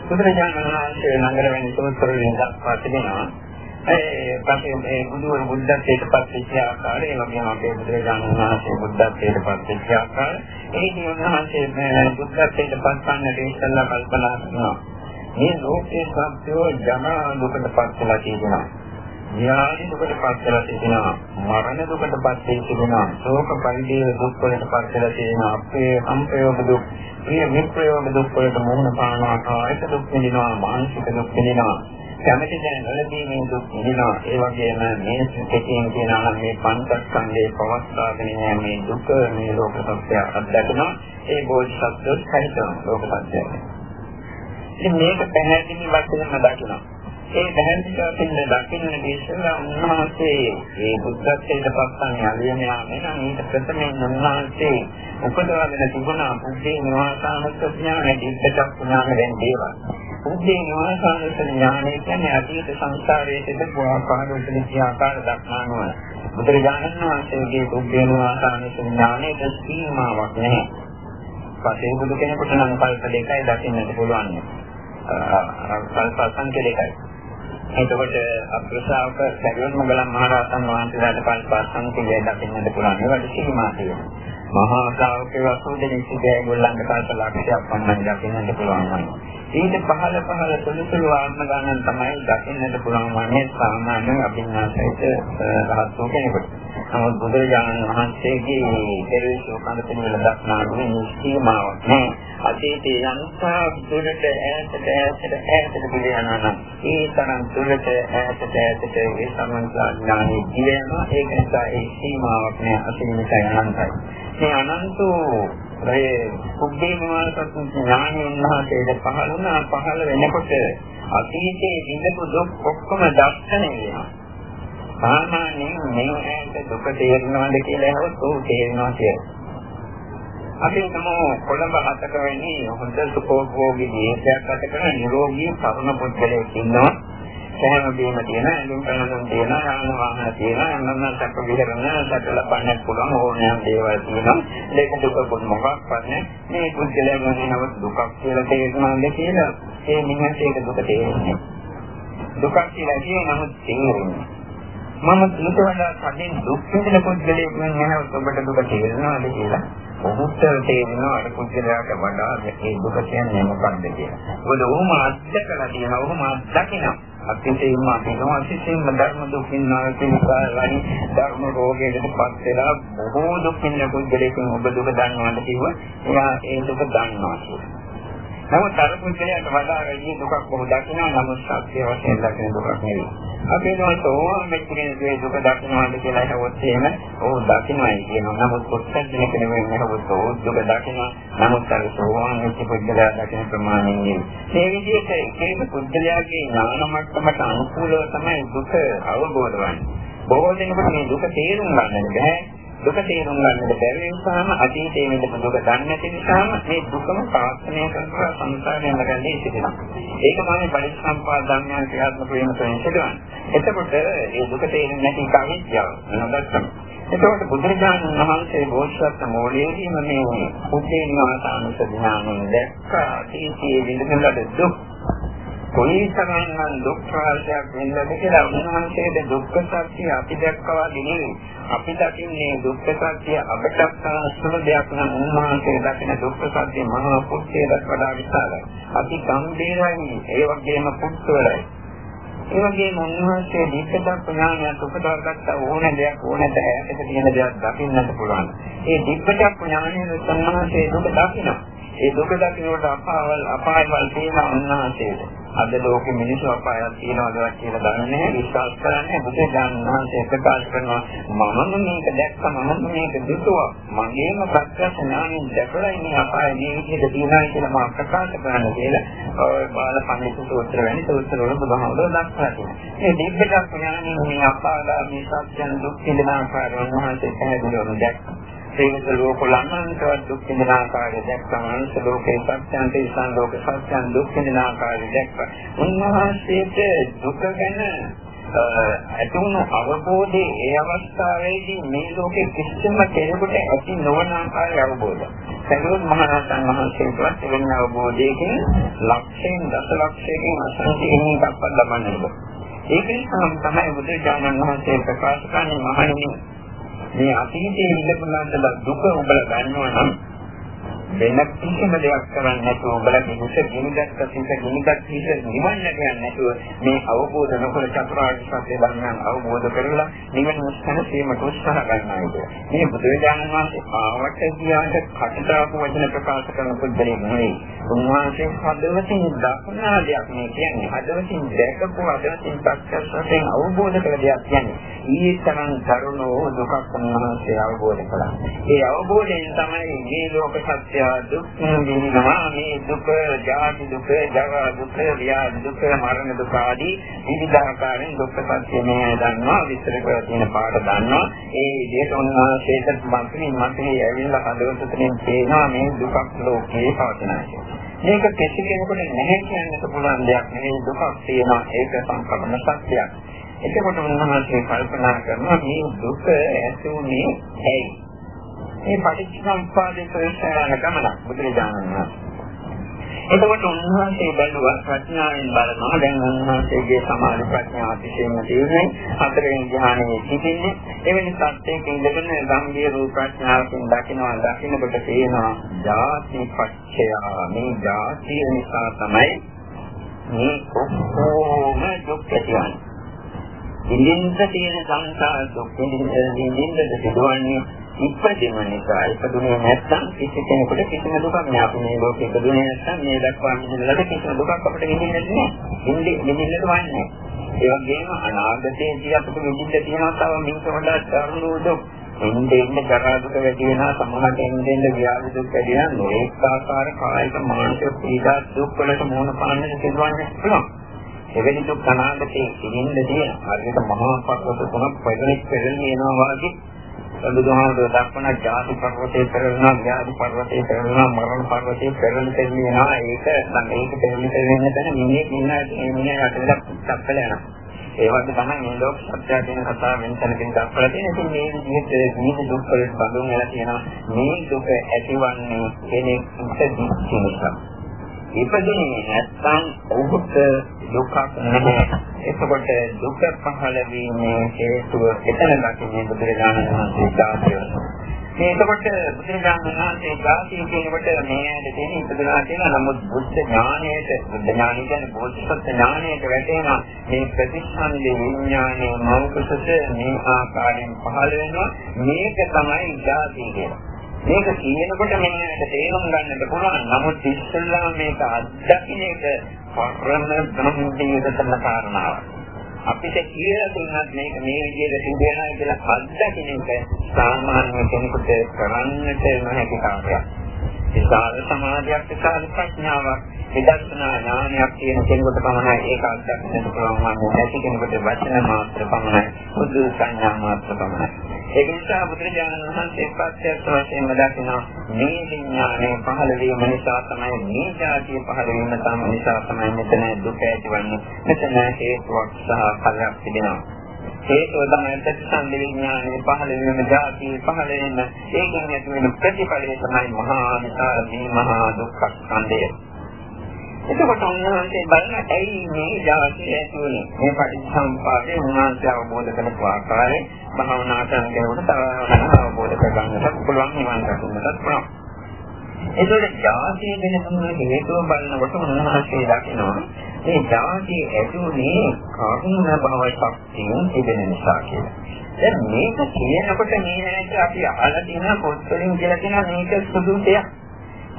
බුදුරජාණන් වහන්සේ නගර වෙන සූත්‍රයෙන් දක්වා තිබෙනවා. ඒ පස්සේ මේ බුදුන් බුද්ධත්වයට පත් වෙච්ච ආකාරය, ඒ වගේම අපේ බුදුරජාණන් වහන්සේ බුද්ධත්වයට පත් වෙච්ච ආකාරය, ඒකේ උන්වහන්සේ බුද්ධත්වයට පත් වන්නට ඉස්සෙල්ලා කල්පනා කරනවා. මේ ලෝකයේ සත්‍යෝ ජන දුකට පත් වෙලා තියෙනවා. න්‍යාය දුකට පත් වෙලා තියෙනවා. මරණ දුකට පත් වෙලා තියෙනවා. ශෝක පරිදේව දුක් වලට පත් වෙලා තියෙනවා. අපේ සම්ප්‍රයෝග දුක්, ප්‍රිය විප්‍රයෝග දුක් වලට මුහුණ පානවා. කායික දුක් විඳිනවා, මානසික දුක් විඳිනවා. කැමැති දැන නොලැබීමේ දුක් විඳිනවා. ඒ වගේම මේ සිතකින් කියනවා මේ පංචස්කන්ධේ පවස්තාගෙන මේ දුක මේ ලෝක සත්‍ය අත්දැකනවා. ඒ බෝධිසත්වෝ සහිතව ලෝක සත්‍යය. ඉතින් මේක පැහැදිලි වශයෙන්ම දකිනවා. ඒ දැහැන්තිකින් දකින්න දේශනා උන්වහන්සේ ඒ බුද්ධත්වයට පස්සන් යලියම යන්නේ නම් ඊට ප්‍රථමයෙන් උන්වහන්සේ උපදවාගෙන තිබුණා බුද්ධේ නිවාසානස්ස ඥානෙ දිට්ඨක් ඥානෙ දැන් දේවල්. බුද්ධේ නිවාසානස්ස ඥානෙ කියන්නේ අතීත සංසාරයේ තිබු ආකාරවලට ආකාර දක්වනවා. බුදුරජාණන් වහන්සේගේ බුද්ධේ නිවාසානස්ස ඥානෙට සීමාවක් නැහැ. පසේ බුදු කෙනෙකුට නම් කල්ප දෙකයි දකින්නට පුළුවන්. කල්ප සංඛ්‍ය දෙකයි. එතකොට අප්‍රසාවක සරියොත් මගලන් මහරහතන් වහන්සේලාට පල්පාසන් කියලා දකින්නට පුළුවන්. ඒවට සීමා තියෙනවා. මහා ශ්‍රාවකේ වසුදෙනි සිටේ ගොල්ලන්ට කල්ප ලක්ෂයක් පමණ දකින්නට පුළුවන්. ඊට පහළ පහළ සුළු සුළු ආත්ම ගණන් තමයි දකින්නට පුළුවන් වන්නේ සාමාන්‍ය අභිඥාසහිත රහත් වූ කෙනෙකුට. නමුත් බුදුරජාණන් වහන්සේගේ පෙරේසෝ කඳ පිළිවෙල දක්නාගේ සීමාවක් නෑ. අතීතයේ යන්තා දුරට ඈතට ඈතට ඈතට පිළියනවා නම් ඒ තරම් දුරට ඈතට ඈතට ඒ සම්මාඥානෙ කියනවා ඒක නිසා ඒ සීමාවක් නෑ අසීමිතයි අනන්තයි. මේ අනන්ත ඒ කුබ්බේ නිවාසතු ඥානෙ උන්වහන්සේට පහළ වුණා පහළ වෙනකොට අතීතයේ විඳපු දුක් ඔක්කොම දැක්කනේ වෙනවා. සාමාන්‍යයෙන් මේ ඇයට දුක තේරෙනවද කියලා අහුවොත් ඔව් තේරෙනවා කියලා. අපි හිතමු කොළඹ හතක වෙන්නේ හොඳ සුඛෝභෝගී ජීවිතයක් ගත කරන නිරෝගී තරුණ පුද්ගලයෙක් ඉන්නවා. සෑම බීම තියෙන, ඇඳුම් පැළඳුම් තියෙන, යාන වාහන තියෙන, අන්නම සැප විහරණ සැප ලබන්නත් පුළුවන් ඕනෑම දේවල් තියෙනවා. ඒක දුක මොකක්වත් නැහැ. මේ පුද්ගලයා මොනවාව දුකක් කියලා තේරුණාද කියලා ඒ මිනිහට ඒක දුක තේරෙන්නේ. දුකක් කියලා කියන නමුත් තේරෙන්නේ. මම ඊට වඩා කලින් දුක් විඳින පුද්ගලයෙක් නම් නෑ ඔබට දුක තේරෙනවද කියලා. ඔහුට තේරෙනවා අර පුද්ගලයාට වඩා මේ දුක කියන්නේ මොකක්ද කියලා. මොකද ඔහුම අත්දකලා තියෙනවා, ඔහුම අත්දකිනවා. අතිශයින්ම අපිනවා අතිශයින්ම ධර්ම දුකින් නායකයන්ලානි ධර්ම රෝගයකට පත් වෙලා බොහෝ දුක් විඳින පුද්ගලයෙකුන් ඔබ දුක දන්නවද කිව්වා. එයා ඒ දුක දන්නවා කියලා. නමුත් අර පුද්ගලයාට වඩා වැඩි දුකක් බොහෝ දකිනවා නමුත් සත්‍ය වශයෙන් දකින දුකක් නෙවෙයි. අපි නෝත ඕම මෙච්චරේ දේ දුක දකින්නවාද කියලා හිතුවොත් එහෙම ඕ දකින්නයි කියනවා. නමුත් කොච්චර දෙනෙක් නෙවෙයි නේද ඕ දුක දකින්න. නමුත් අර සෝවාන් වෙච්ච පුද්ගලයා දකින ප්‍රමාණය නෙවෙයි. මේ විදිහට ඒකේ පුද්ගලයාගේ ඥාන මට්ටමට අනුකූලව තමයි දුක අවබෝධ වන්නේ. බොහෝ දෙනෙකුට මේ දුක තේරුම් ගන්නට බැහැ. දුක තේරුම් ගන්නට බැරි නිසාම අතීතයේ විඳපු දුක දන්නේ නැති නිසාම මේ දුකම ප්‍රාර්ථනා කරලා සංසාරයෙන් නැගන්නේ සිටිනවා. ඒක තමයි පරිසම්පාද ධර්මයන් ක්‍රියාත්මක වීම තුළින් සිදුවන්නේ. එතකොට මේ දුක තේරෙන්නේ නැති කවිද්‍යාව නඩත්තම. එතකොට බුදුරජාණන් වහන්සේ බෝසත් මෝලයේදීම මේ උද්දේ නිවාසානුස ඥානෙන් දැක්කා අතීතයේ විඳින දුක් කොයි තරම්නම් දුක් ප්‍රාසයක් වෙන්නද කියලා උන්වහන්සේට දුක්ඛ සත්‍ය අපි දැක්කවා නෙවෙයි. අපි දකින්නේ දුක්ඛ සත්‍ය අපට සුළු දෙයක් නම් උන්වහන්සේ දකින දුක්ඛ සත්‍ය මහා පුත්‍රයට වඩා විශාලයි. අපි සම්බේරයි ඒ වගේම පුත්‍රවලයි. ඒ වගේම උන්වහන්සේ දීප්තක් ඥානයක් උපදවාගත්ත ඕන දෙයක් ඕනට ඈතට තියෙන දෙයක් දකින්නත් පුළුවන්. ඒ දීප්තක් ඥානයේ සම්මානයේ දුක දකිනවා. ඒ දුක දකින්නට අපාවල් අපායවල් තියෙන උන්වහන්සේට අද ලෝකෙ මිනිස්සු අපායක් තියනවද කියලා දන්නේ නැහැ විශ්වාස කරන්නේ බුදු දානහන්සේ ප්‍රකාශ කරනවා මම මේක දැක්කම මම මේක දුටුවා මගේම ප්‍රත්‍යක්ෂ ඥාණයෙන් දැකලා ඉන්නේ අපාය මේ විදිහට තියෙනවා කියලා මම ප්‍රකාශ කරන්න කියලා ඔය බාල පණිත සූත්‍ර වැනි සූත්‍ර වල බුදුහාමුදුරුවෝ දක්වලා තියෙනවා. මේ දීප්පදක් ඥානින් මේ අපාගාමී සත්‍යයන් දුක් පිළින ආකාරය උන්වහන්සේ පැහැදිලිවම දැක්කා. ඒක ලෝක ලංඝනතවත් දුක් විඳින ආකාරය දැක්කම අංශ ලෝකේ සත්‍යන්ත ඉසන් ලෝක සත්‍යන් දුක් විඳින ආකාරය දැක්කා. උන්වහන්සේට දුක ගැන ඇතුණු අවබෝධයේ ඒ අවස්ථාවේදී මේ ලෝකෙ කිසිම කෙනෙකුට ඇති නොවන ආකාරය අවබෝධය. සරුවත් මහරහතන් වහන්සේටවත් එවැනි අවබෝධයකින් ලක්ෂයෙන් දසලක්ෂයකින් අසංඛ්‍යයෙන් දක්වා ලබන්නේ. ඒක නිසා තමයි බුදුරජාණන් වහන්සේ ප්‍රකාශ කරන්නේ මහණෙනි මේ අතීතයේ ඉඳපුණාට දුක ඔබලා ගන්නවා නම් වෙන කිසිම දෙයක් කරන්නේ නැතුව උඹලා කිසිස ගිනිගත් කිසිස ගිනිගත් කිසිස නිවන්නට යන්නේ නැතුව මේ අවබෝධ නොකර චතුරාර්ය සත්‍ය ධර්මයන් අවබෝධ කරලා නිවන සැනසීමට උත්සාහ ගන්නවා ඒක. මේ බුදුරජාණන් වහන්සේ ආවට කියාට කටදාපු වචන ප්‍රකාශ කරන පුද්ගලෙක් නෙවෙයි. උන්වහන්සේ හදවතින් දක්නා දෙයක් මේ කියන්නේ. හදවතින් දැකපු හදවතින් ප්‍රත්‍යක්ෂයෙන් අවබෝධ කළ දෙයක් කියන්නේ. ඊයේ තරම් කරුණෝ දුකක් උන්වහන්සේ අවබෝධ කළා. ඒ අවබෝධයෙන් තමයි මේ ලෝක සත්‍ය දුක් විඳිනවා මේ දුක, ජාති දුක, ජරා දුක, ව්‍යාධි දුක, මරණ දුක ආදී විවිධාකාරයෙන් දුක් සත්‍ය මේ දන්නවා විස්තර කරලා තියෙන පාඩ දන්නවා. ඒ විදිහට උන්වහන්සේට මන්ත්‍රී මන්ත්‍රී ඇවිල්ලා හදවතෙන් පේනවා මේ දුකක් ලෝකේ පවතිනවා. මේක කිසි කෙනෙකුට නැහැ කියන්නත් පුළුවන් දෙයක් නෙවෙයි දුකක් තියෙනවා ඒක සංකල්පන සත්‍යයක්. එතකොට උන්වහන්සේ කල්පනා කරනවා මේ දුක ඇතුනේ ඇයි? මේ පටිච්චසමුප්පාදයේ ප්‍රශ්නයන ගමන බුදුරජාණන් වහන්සේ. එතකොට උන්වහන්සේ බැලුවා ප්‍රඥාවෙන් බලනවා. දැන් උන්වහන්සේගේ සමාධි ප්‍රඥාව අතිශයින්ම දියුනේ හතරවෙනි ධ්‍යානයේ සිටින්නේ එවැනි සත්‍යයක ඉඳගෙන ගම්භීර රූප ප්‍රඥාවකින් දකිනවා. දකින්නකොට තේනවා ජාති පච්චය මේ ජාතිය නිසා තමයි මේ ඔක්කොම දුක් ඇතිවන්නේ ඉන්දින්ද තියෙන සංසාර දුක් ඉන්දින්ද සිදුවන්නේ ඉපදෙම නිසා ඉපදුනේ නැත්නම් කිසි කෙනෙකුට කිසිම දුකක් නෑ. අපි මේ ලෝකෙ ඉපදුනේ නැත්නම් මේ දක්වා මිදෙන්නට කිසිම දුකක් අපිට විඳින්නට නෑ. ඉන්නේ විඳින්නට වන්නේ. ඒ වගේම අනාගතයේදී අපිට විඳින්න තියෙනවා තව මේක වඩා දරුණු දුක්. එන්නේ එන්නේ ජරා දුක වැඩි වෙනවා සමහරට එන්නේ එන්නේ ව්‍යාධි දුක් වැඩි වෙනවා මේක ආකාර කායික මානසික පීඩා දුක් වලට මුහුණ පාන්නට සිදුවන්නේ පුළුවන්. එවැනි දුක් අනාගතයේ ඉඳින්න තියෙන හරියට මහා පර්වත තුනක් පෙරෙක් පෙරෙන්නේ එනවා වගේ බුදුහාමුදුරුවෝ දක්වන ජාති පර්වතේ පෙරලනවා, ව්‍යාධි පර්වතේ පෙරලනවා, මරණ පර්වතේ පෙරලන තෙමිනවා. ඒක නම් ඒක පෙරලන තෙමින තැන මිනිහෙක් ඉන්න මිනිහ යටට තප්පල යනවා. ඒ වගේ තමයි මේ ලෝක සත්‍ය කියන කතාව වෙන තැනකින් දක්වලා තියෙන. ඉතින් මේ විදිහට ජීවිත දුක් වලට බඳුන් වෙලා තියෙනවා. මේ දුක ඇතිවන්නේ කෙනෙක් ඉපදිච්ච නිසා. ඉපදින්නේ නැත්නම් ඔහුට දුකක් නැහැ. එතකොට දුක පහළ වීමේ හේතුව එතන දකින්නේ බුදුරජාණන් වහන්සේ ධාතිය. මේ එතකොට බුදුරජාණන් වහන්සේ ධාතිය කියනකොට මේ ඇයිද තියෙන ඉපදලා තියෙන නමුත් බුද්ධ ඥානයේට බුද්ධ ඥානය කියන්නේ බෝධිසත්ව ඥානයට වැටෙන මේ ප්‍රතිසන්දි විඥානයේ මෞකසත මේ ආකාරයෙන් පහළ වෙනවා මේක තමයි ධාතිය කියන්නේ. මේක කියනකොට මෙන්නට තේරුම් ගන්නට පුළුවන්. නමුත් ඉස්සෙල්ලා මේක අත්දකින්න එක පරම බ්‍රහ්මීය කරන කාරණාවක්. අපිට කියලා දුන්නත් මේක මේ විදිහට සිදු වෙනවා කියලා අත්දකින්න එක සාමාන්‍ය කෙනෙකුට කරන්නට නොහැකි කාර්යයක්. විශාල සමාධියක් විශාල ප්‍රඥාවක් විදර්ශනා ඥානයක් කියන කෙනෙකුට පමණයි ඒක අත්දැකීමට පුළුවන් වන්නේ නැති කෙනෙකුට වචන මාත්‍ර පමණයි බුදු සංඥා මාත්‍ර පමණයි ඒක නිසා බුදුරජාණන් වහන්සේ ප්‍රත්‍යක්ෂ වශයෙන්ම දකිනවා මේ විඥානයේ පහළ වීම නිසා තමයි මේ જાතිය පහළ වීම තමයි නිසා තමයි මෙතන දුක ඇතිවන්නේ. මෙතන හේතුවක් සහ ඵලයක් තිබෙනවා. හේතුව තමයි ප්‍රතිසන්දි විඥානයේ පහළ වීම, ජාති පහළ වීම, ඒකෙන් ඇති වෙන ප්‍රතිඵලය තමයි මහා විශාල මේ මහා දුක්ඛ ස්කන්ධය. එතකොට උන්වහන්සේ බලන ඇයි මේ ජාතිය ඇතිවන්නේ? මේ පටිච්චසමුප්පාදේ උන්වහන්සේ අවබෝධ කරපු ආකාරය භාවනා කරන කෙනෙකුට තව අවබෝධ කරගන්නට පුළුවන් නිවන් දකින්නට පුළුවන්. ඒකෝට ජාතිය වෙනකම් හේතුව බලනකොට උන්වහන්සේ දකිනවා මේ ජාතිය ඇතුලේ කර්ම භව ශක්තිය තිබෙන නිසා කියලා. දැන් මේක කියනකොට මේ නැති අපි අහලා තියෙන පොත්වලින් කියලා කියන මේක සුදු දෙයක්.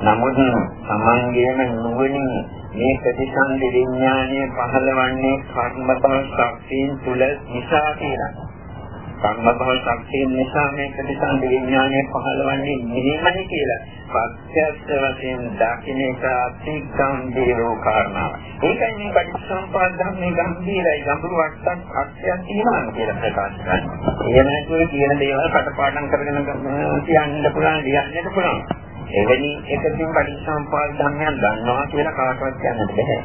නමුත් සමංගයේම නුවණින් මේ ප්‍රතිසන්දි විඥානයේ පහළවන්නේ කර්ම භව ශක්තියින් තුල නිසා කියලා. කර්ම භව ශක්තිය නිසා මේ ප්‍රතිසන්දි විඥානය පහළවන්නේ මෙහෙමයි කියලා. ප්‍රත්‍යක්ෂ වශයෙන් දකින්න එක අතිගම්භීරෝ කාරණා. ඒකයි මේ පටිච්චසමුප්පාද ධර්මයේ ගම්භීරයි ගම්බුරු වට්ටක් අක්ෂයන් තියෙනවා කියලා ප්‍රකාශ කරනවා. ඒ නැතුව කියන දේවල් කටපාඩම් කරගෙන කියන්න පුළුවන්, ලියන්නත් පුළුවන්. එවැනි එකකින් පටිච්චසමුප්පාද ධර්මයන් දන්නවා කියලා කාටවත් කියන්නත් බැහැ.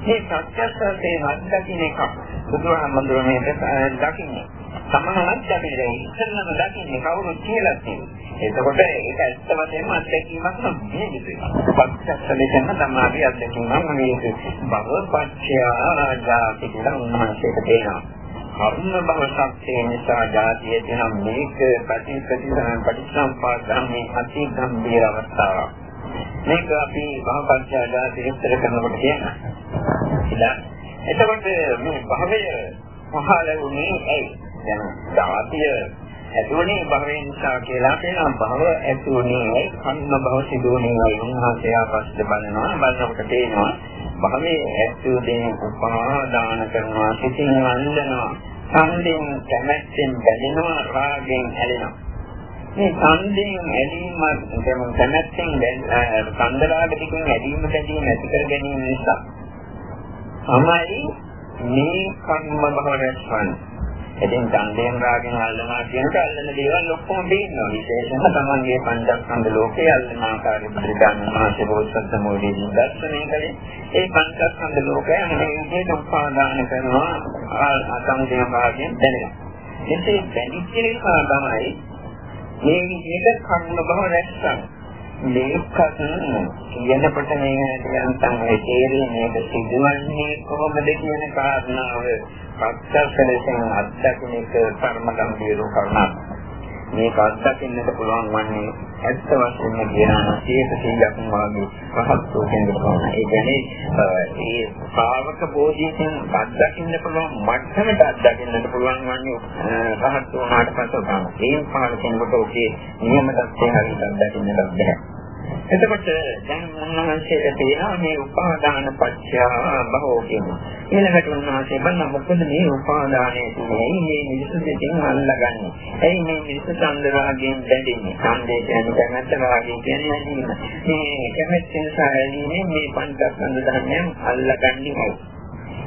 මේ ප්‍රත්‍යක්ෂයෙන් අත්දකින්න එක බුදුහාමුදුරුවෝ මේක දකින්නේ. සමහරවිට දකින්නේ ඉස්සෙල්ලාම දකින්නේ කවුරුත් කියලා තියෙනවා. එතකොට ඒක ඇත්ත වශයෙන්ම අත්දැකීමක් නෙමෙයි. ප්‍රත්‍යක්ෂයෙන් තමයි අත්දැකීමක් නෙමෙයි. භවපත්‍ය රාජාති කියලා උන්වහන්සේට තේනවා. කර්ම භව ශක්තිය නිසා ජාතිය දෙන මේක ප්‍රතිපදින පටිච්චසමුප්පාද ධර්මයේ අති ගම්භීර අවස්ථාවක්. මේක අපි භවපත්‍ය විස්තර කරනකොට කියනවා. ඉතින් එතකොට මේ භවය පහළ වුණේ ඇයි? දැන් ජාතිය ඇතුණේ භවයෙන් නිසා කියලා කියනවා භව ඇතුණේ කන්න භව සිදුවන්නේ උන්වහන්සේ ආපස්සේ බලනවා බලනකොට තේනවා භවයේ ඇතුළේ උපාදාන කරනවා සිතින් වන්දනවා සම්දෙන් කැමැත්තෙන් බැඳෙනවා රාගෙන් ඇලෙනවා මේ සම්දෙන් ඇලීම තමයි කැමැත්තෙන් සම්දරාග ටිකෙන් ඇලීම බැඳීම ඇති කර ගැනීම නිසා තමයි මේ කර්ම භව රැස්වන්නේ ඉතින් ඡන්දයෙන් රාගෙන් අල්ලනවා කියනක අල්ලන දේවල් ඔක්කොම බේනවා. විශේෂයෙන්ම තමන්ගේ පංචස්කන්ධ ලෝකයේ අල්ලන ආකාරය පිළිගන්න මාසේ බෝසත් සමෝධී දර්ශනය කලේ. ඒ පංචස්කන්ධ ලෝකය අනේ විදිහට උපාදාන කරනවා අසංදේය භාගයෙන් දැනෙනවා. එතේ බැඳිච්ච නිසා තමයි මේ විදිහට කර්ම භව රැස්සන්නේ. මේකත් කියනකොට මේ යන්තම් ඒ තේරෙන්නේ මේක සිදුවන්නේ කොහොමද කියන කාරණාව ප්‍රත්‍යක්ෂ ලෙසින් අත්දකින්න එක කර්ම ගම්බීර කරුණක්. මේක අත්දකින්නට පුළුවන් වන්නේ ඇත්ත වශයෙන්ම කියනවා ඒක සියයක්ම වාගේ පහත් වූ පුළුවන්. ඒ කියන්නේ ඒ ශ්‍රාවක බෝධියෙන් අත්දකින්න පුළුවන් මට්ටමට අත්දකින්නට පුළුවන් වන්නේ පහත් වුණාට පස්සේ තමයි. ඒ පාඩ කෙනෙකුට ඔකේ නියම තත්ත්වයෙන් හරියට අත්දකින්නට බැහැ. එතකොට දැන් උන්වහන්සේට තියෙනවා මේ උපාදාන පත්‍ය බහෝ කියන. ඊළඟට උන්වහන්සේ බලන මොකද මේ උපාදානයේ තියෙන්නේ මේ මිනිස්සු දෙකින් අල්ලගන්නේ. එයි මේ මිනිස්සු සම්දරාගෙන් බැඳෙන්නේ. සම්දේ කියන්නේ කැමැත්ත රාගය කියන්නේ ඇලීම. මේ කැමැත්තෙන් සාහැලීමේ මේ පංචස්කන්ධ ධර්මයන් අල්ලගන්නේ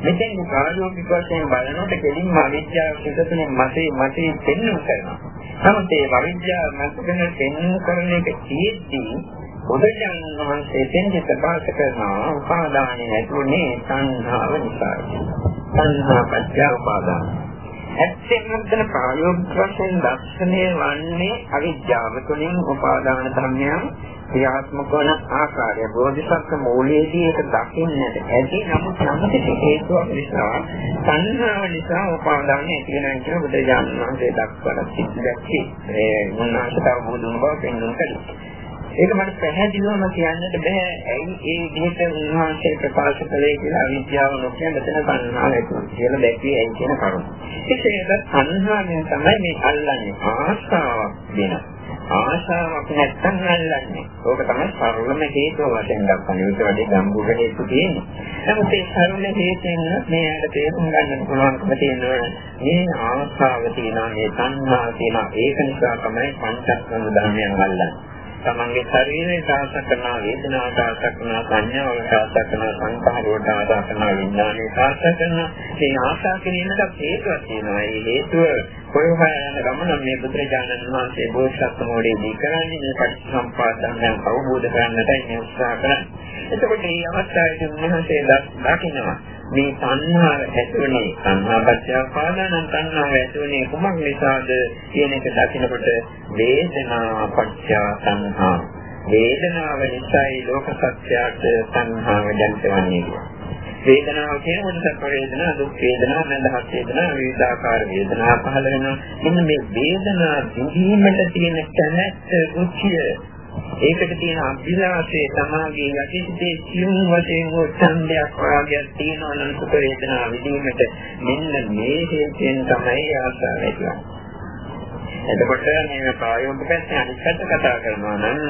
මෙතෙන් ප්‍රායෝගික වශයෙන් බලනකොට දෙලින්ම අවිද්‍යාව සිදුතුනේ මතේ මතේ පෙන්වන්න කරනවා. නමුත් ඒ අවිද්‍යාව මතකෙන පෙන්වන්න කරන එක තියෙද්දී බුදුජානක වහන්සේ දෙන්නේ ප්‍රකාශ කරනවා උපාදානය ඇතුළේ සංහාව නිසායි. සංහා පත්‍ය උපාදාන. ඇත්තෙන්ම මෙතන ප්‍රායෝගික වශයෙන් දර්ශනය වන්නේ අවිද්‍යාව තුළින් උපාදාන ධර්මයන් ක්‍රියාත්මක වන ආකාරය බෝධිසත්ව මූලයේදී ඒක දකින්නට ඇති නමුත් සම්පූර්ණ හේතුවක් නිසා සංහාව නිසා උපාදානය ඇති වෙනවා කියන බුදුජානක වහන්සේ දක්වලා තිබෙන්නේ ඒ මොනවාට තව බුදුන් බව පෙන්වන්න කලින් ඒක මට පැහැදිලිවම කියන්නට බෑ ඇයි ඒ විදිහට උන්වහන්සේ ප්‍රකාශ කළේ කියලා අවිද්‍යාව නොකිය මෙතන සංහාව ඇතුළු කියලා දැක්වේ ඇයි කියන කරුණ. ඒකේද සංහාවෙන් තමයි මේ අල්ලන්නේ ආශාවක් දෙන. ආශාවක් නැත්තම් අල්ලන්නේ. ඕක තමයි සරලම හේතුව වශයෙන් දක්වන්නේ. ඒක වැඩි ගැඹුරු හේතු තියෙන්නේ. නමුත් ඒ සරල හේතෙන් මේ අර තේරුම් ගන්න පුළුවන්කම තියෙනවා. මේ ආශාව තියෙනවා, මේ සංහාව තියෙනවා. ඒක නිසා තමයි පංචස්කන්ධ ධර්මයන් අල්ලන්නේ. තමන්ගේ ශරීරයේ සාසක කරන වේදනාව සාසක කරන සංඥාව සාසක කරන සංස්කාරවලට ආදාස කරන විඥානයේ සාසක කරන මේ ආශා කිරීමට හේතුවක් තියෙනවා. ඒ හේතුව කොහොමද යන ගමන මේ බුදුරජාණන් වහන්සේ බෝසත් මොඩේදී කරන්නේ මේ පටිච්චසම්පාදයන් අවබෝධ කරගන්නටයි මේ උත්සාහ කරන්නේ. එතකොට මේ අවස්ථාවේදී උන්වහන්සේ දකිනවා මේ සංහාර ඇතුළේ සංහාපත්‍ය පාදානං සංහාර ඇතුළේ කුමක් නිසාද කියන එක දකිනකොට වේදනා පත්‍ය සංහා වේදනාව නිසායි ලෝක සත්‍යයට සංහාව දැක්වන්නේ වේදනාව කියනකොට සැප වේදනා දුක් වේදනා මඳහත් වේදනා විවිධාකාර වේදනා පහළ වෙනවා. මෙන්න මේ වේදනා දිවීමට තියෙන කැමැත්ත රුචිය ඒකට තියෙන අභිලාෂයේ සමාගයේ යටිසිතේ සියුම් වශයෙන් ඡන්දයක් වාගයක් තියෙනවා නම් සුඛ වේදනා විඳීමට මෙන්න මේ හේතුවෙන් තමයි ආසාව ඇතිවන්නේ. එතකොට මේ ප්‍රායෝගික පැත්තෙන් අනිත් පැත්ත කතා කරනවා නම්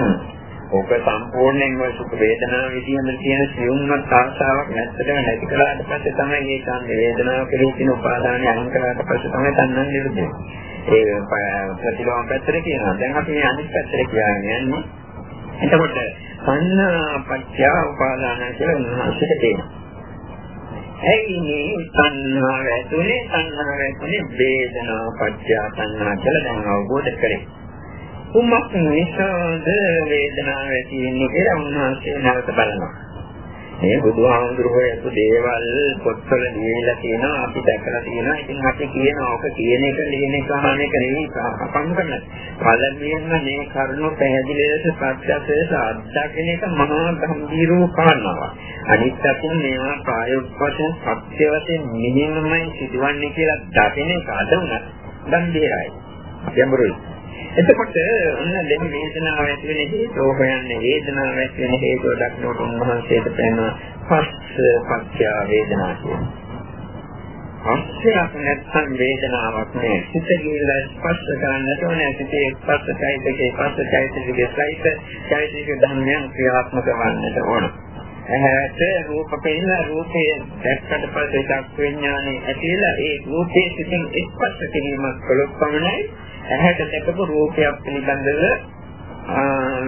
ඕක සම්පූර්ණයෙන්ම සුඛ වේදනාව විදිහම තියෙන සියුම්වත් ආශාවක් නැත්තටම නැති කළාට පස්සේ තමයි මේ කාන්ද වේදනාව කෙරෙහි තියෙන උපාදානය අයින් කරාට පස්සේ තමයි තණ්හා නිරුද්ධ ඒ ප්‍රතිලෝම පැත්තට කියනවා. දැන් අපි මේ අනිත් පැත්තට කියන්නේ යන්නේ. එතකොට සංඥා පත්‍ය උපාදාන කියලා උන්වහන්සේට තියෙනවා. ඇයි මේ සංඥාව ඇතුලේ සංඥාව ඇතුලේ වේදනා පත්‍ය සංඥා කියලා දැන් අවබෝධ කරේ. කුමක් නිසාද වේදනාව ඇති වෙන්නේ කියලා උන්වහන්සේ නැවත බලනවා. මේ බුදුහාමුදුරුවෝ යතු දේවල් පොත්වල ලියලා තියෙනවා අපි දැකලා තියෙනවා. ඉතින් අපි කියනවා ඔක කියන එක ලියන එක අහන එක නෙවෙයි අපම් කරන. පළමුවෙන්ම මේ කරුණ පැහැදිලි ලෙස ප්‍රත්‍යක්ෂ අත්දකින එක මහා ගම්භීර වූ කාරණාවක්. අනිත් අතින් මේවා ප්‍රායෝගික වශයෙන් සත්‍ය වශයෙන් මෙහෙමයි සිදුවන්නේ කියලා දකින එක අද උනත් ගම්භීරයි. ගැඹුරුයි. එතකොට ඔන්න දෙවි වේදනාව ඇති වෙන හේතුව හොයන්නේ වේදනාව ඇති වෙන හේතුව දක්නකොට උන්වහන්සේට පෙනෙන පස්ස පත්‍ය වේදනා කියන. පස්සයක් නැත්නම් වේදනාවක් නෑ. සිත කියලා ස්පර්ශ කරන්නට ඕනේ. සිතේ ස්පර්ශයිතකේ පස්සයිතකේ සහිත චෛතසික ධර්මයන් ක්‍රියාත්මක වන්නට ඕනේ. ඇහැට රූප පෙන්න රූපයේ දැක්කට පස්සේ චක්ක විඥානේ ඇතිලා ඒ රූපයේ සිටින් ස්පර්ශ කිරීමක් කළොත් පමණයි ඇහැට දැකපු රූපයක් පිළිබඳව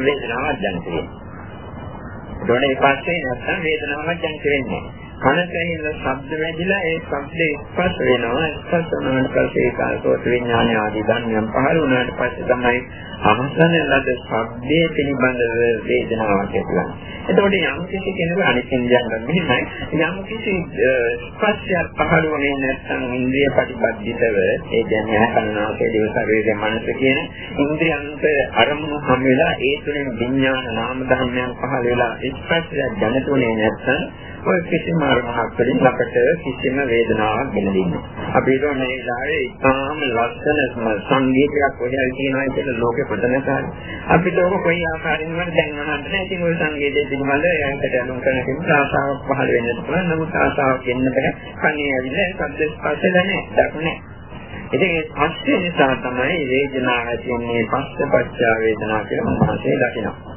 වේදනාවක් දැනෙන්න තියෙනවා. ඊට පස්සේ නැත්තම් වේදනාවක් දැනෙන්න වෙන්නේ. කනට ඇහෙන ශබ්ද වැදිලා ඒ ශබ්දේ ස්පර්ශ වෙනවා ස්පර්ශ වුණාට පස්සේ කායසෝත විඥාන ආදී ධර්මයන් පහළ වුණාට පස්සේ තමයි අහසන ලද ශබ්දයේ පිළිබඳව වේදනාවක් ඇතිවන්නේ. එතකොට යම් කිසි කෙනෙකු අනිත් ඉන්දියන් ගන්න මෙහෙමයි යම් කිසි ස්පර්ශයක් පහළ වුණේ නැත්නම් ඉන්ද්‍රිය ප්‍රතිබද්ධිතව ඒ කියන්නේ කන්නාසේ දේව ශරීරයේ මනස කියන ඉන්ද්‍රියන්ට අරමුණු හැම වෙලා ඒ තුළින් විඥාන නාම ධර්මයන් පහළ වෙලා ස්පර්ශයක් දැනතුනේ නැත්නම් ඔය කිසිම අරමුණක් වලින් අපට කිසිම වේදනාවක් ගෙනදින්නේ. අපි හිතුවා මේ වෙලාවේ ඉතාම ලස්සන සංගීතයක් කොහේ තියෙනවා කියලා ලෝකෙ පොතනසාරි. අපිට ඕක කොයි ආකාරයෙන්ම දැන් අහන්න නැහැ. ඉතින් ওই සංගීතයේ පිළිබඳ යන්කට අනුන් කරන කෙනෙක් ආසාවක් පහළ වෙන්නත් පුළුවන්. නමුත් ආසාවක් එන්න බෑ. කන්නේ ඇවිල්ලා සද්ද ස්පර්ශ නැහැ. දක්නේ. ඉතින් ඒ පස්සේ නිසා තමයි වේදනාව ඇති වෙන්නේ පස්සපච්චා වේදනා කියලා මම හිතේ දකිනවා.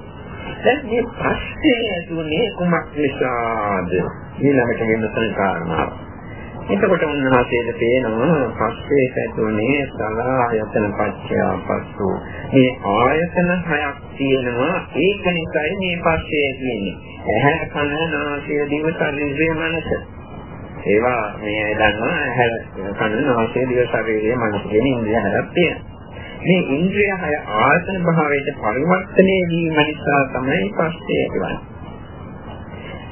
දැන් මේ ප්‍රශ්නේ ඇතුලේ කුමක් නිසාද? ඊළඟට වෙනසන කාරණාව. එතකොට උන්වහන්සේට පේනවා පස්සේ ඇතුලේ සලායතන පත්‍යා පස්සෝ. මේ ආයතන හයක් තියෙනවා ඒක නිසායි මේ පස්සේ තියෙන්නේ. ඇහැ කන නාසය දිව ශරීරය මනස. ඒවා මේ දන්නවා ඇහැ කන නාසය දිව ශරීරය මනස කියන ඉන්ද්‍රිය හයක් තියෙනවා. මේ ඉන්ද්‍රිය හය ආසන භාවයට පරිවර්තනය වීම නිසා තමයි පස්සේ ඇතිවන්නේ.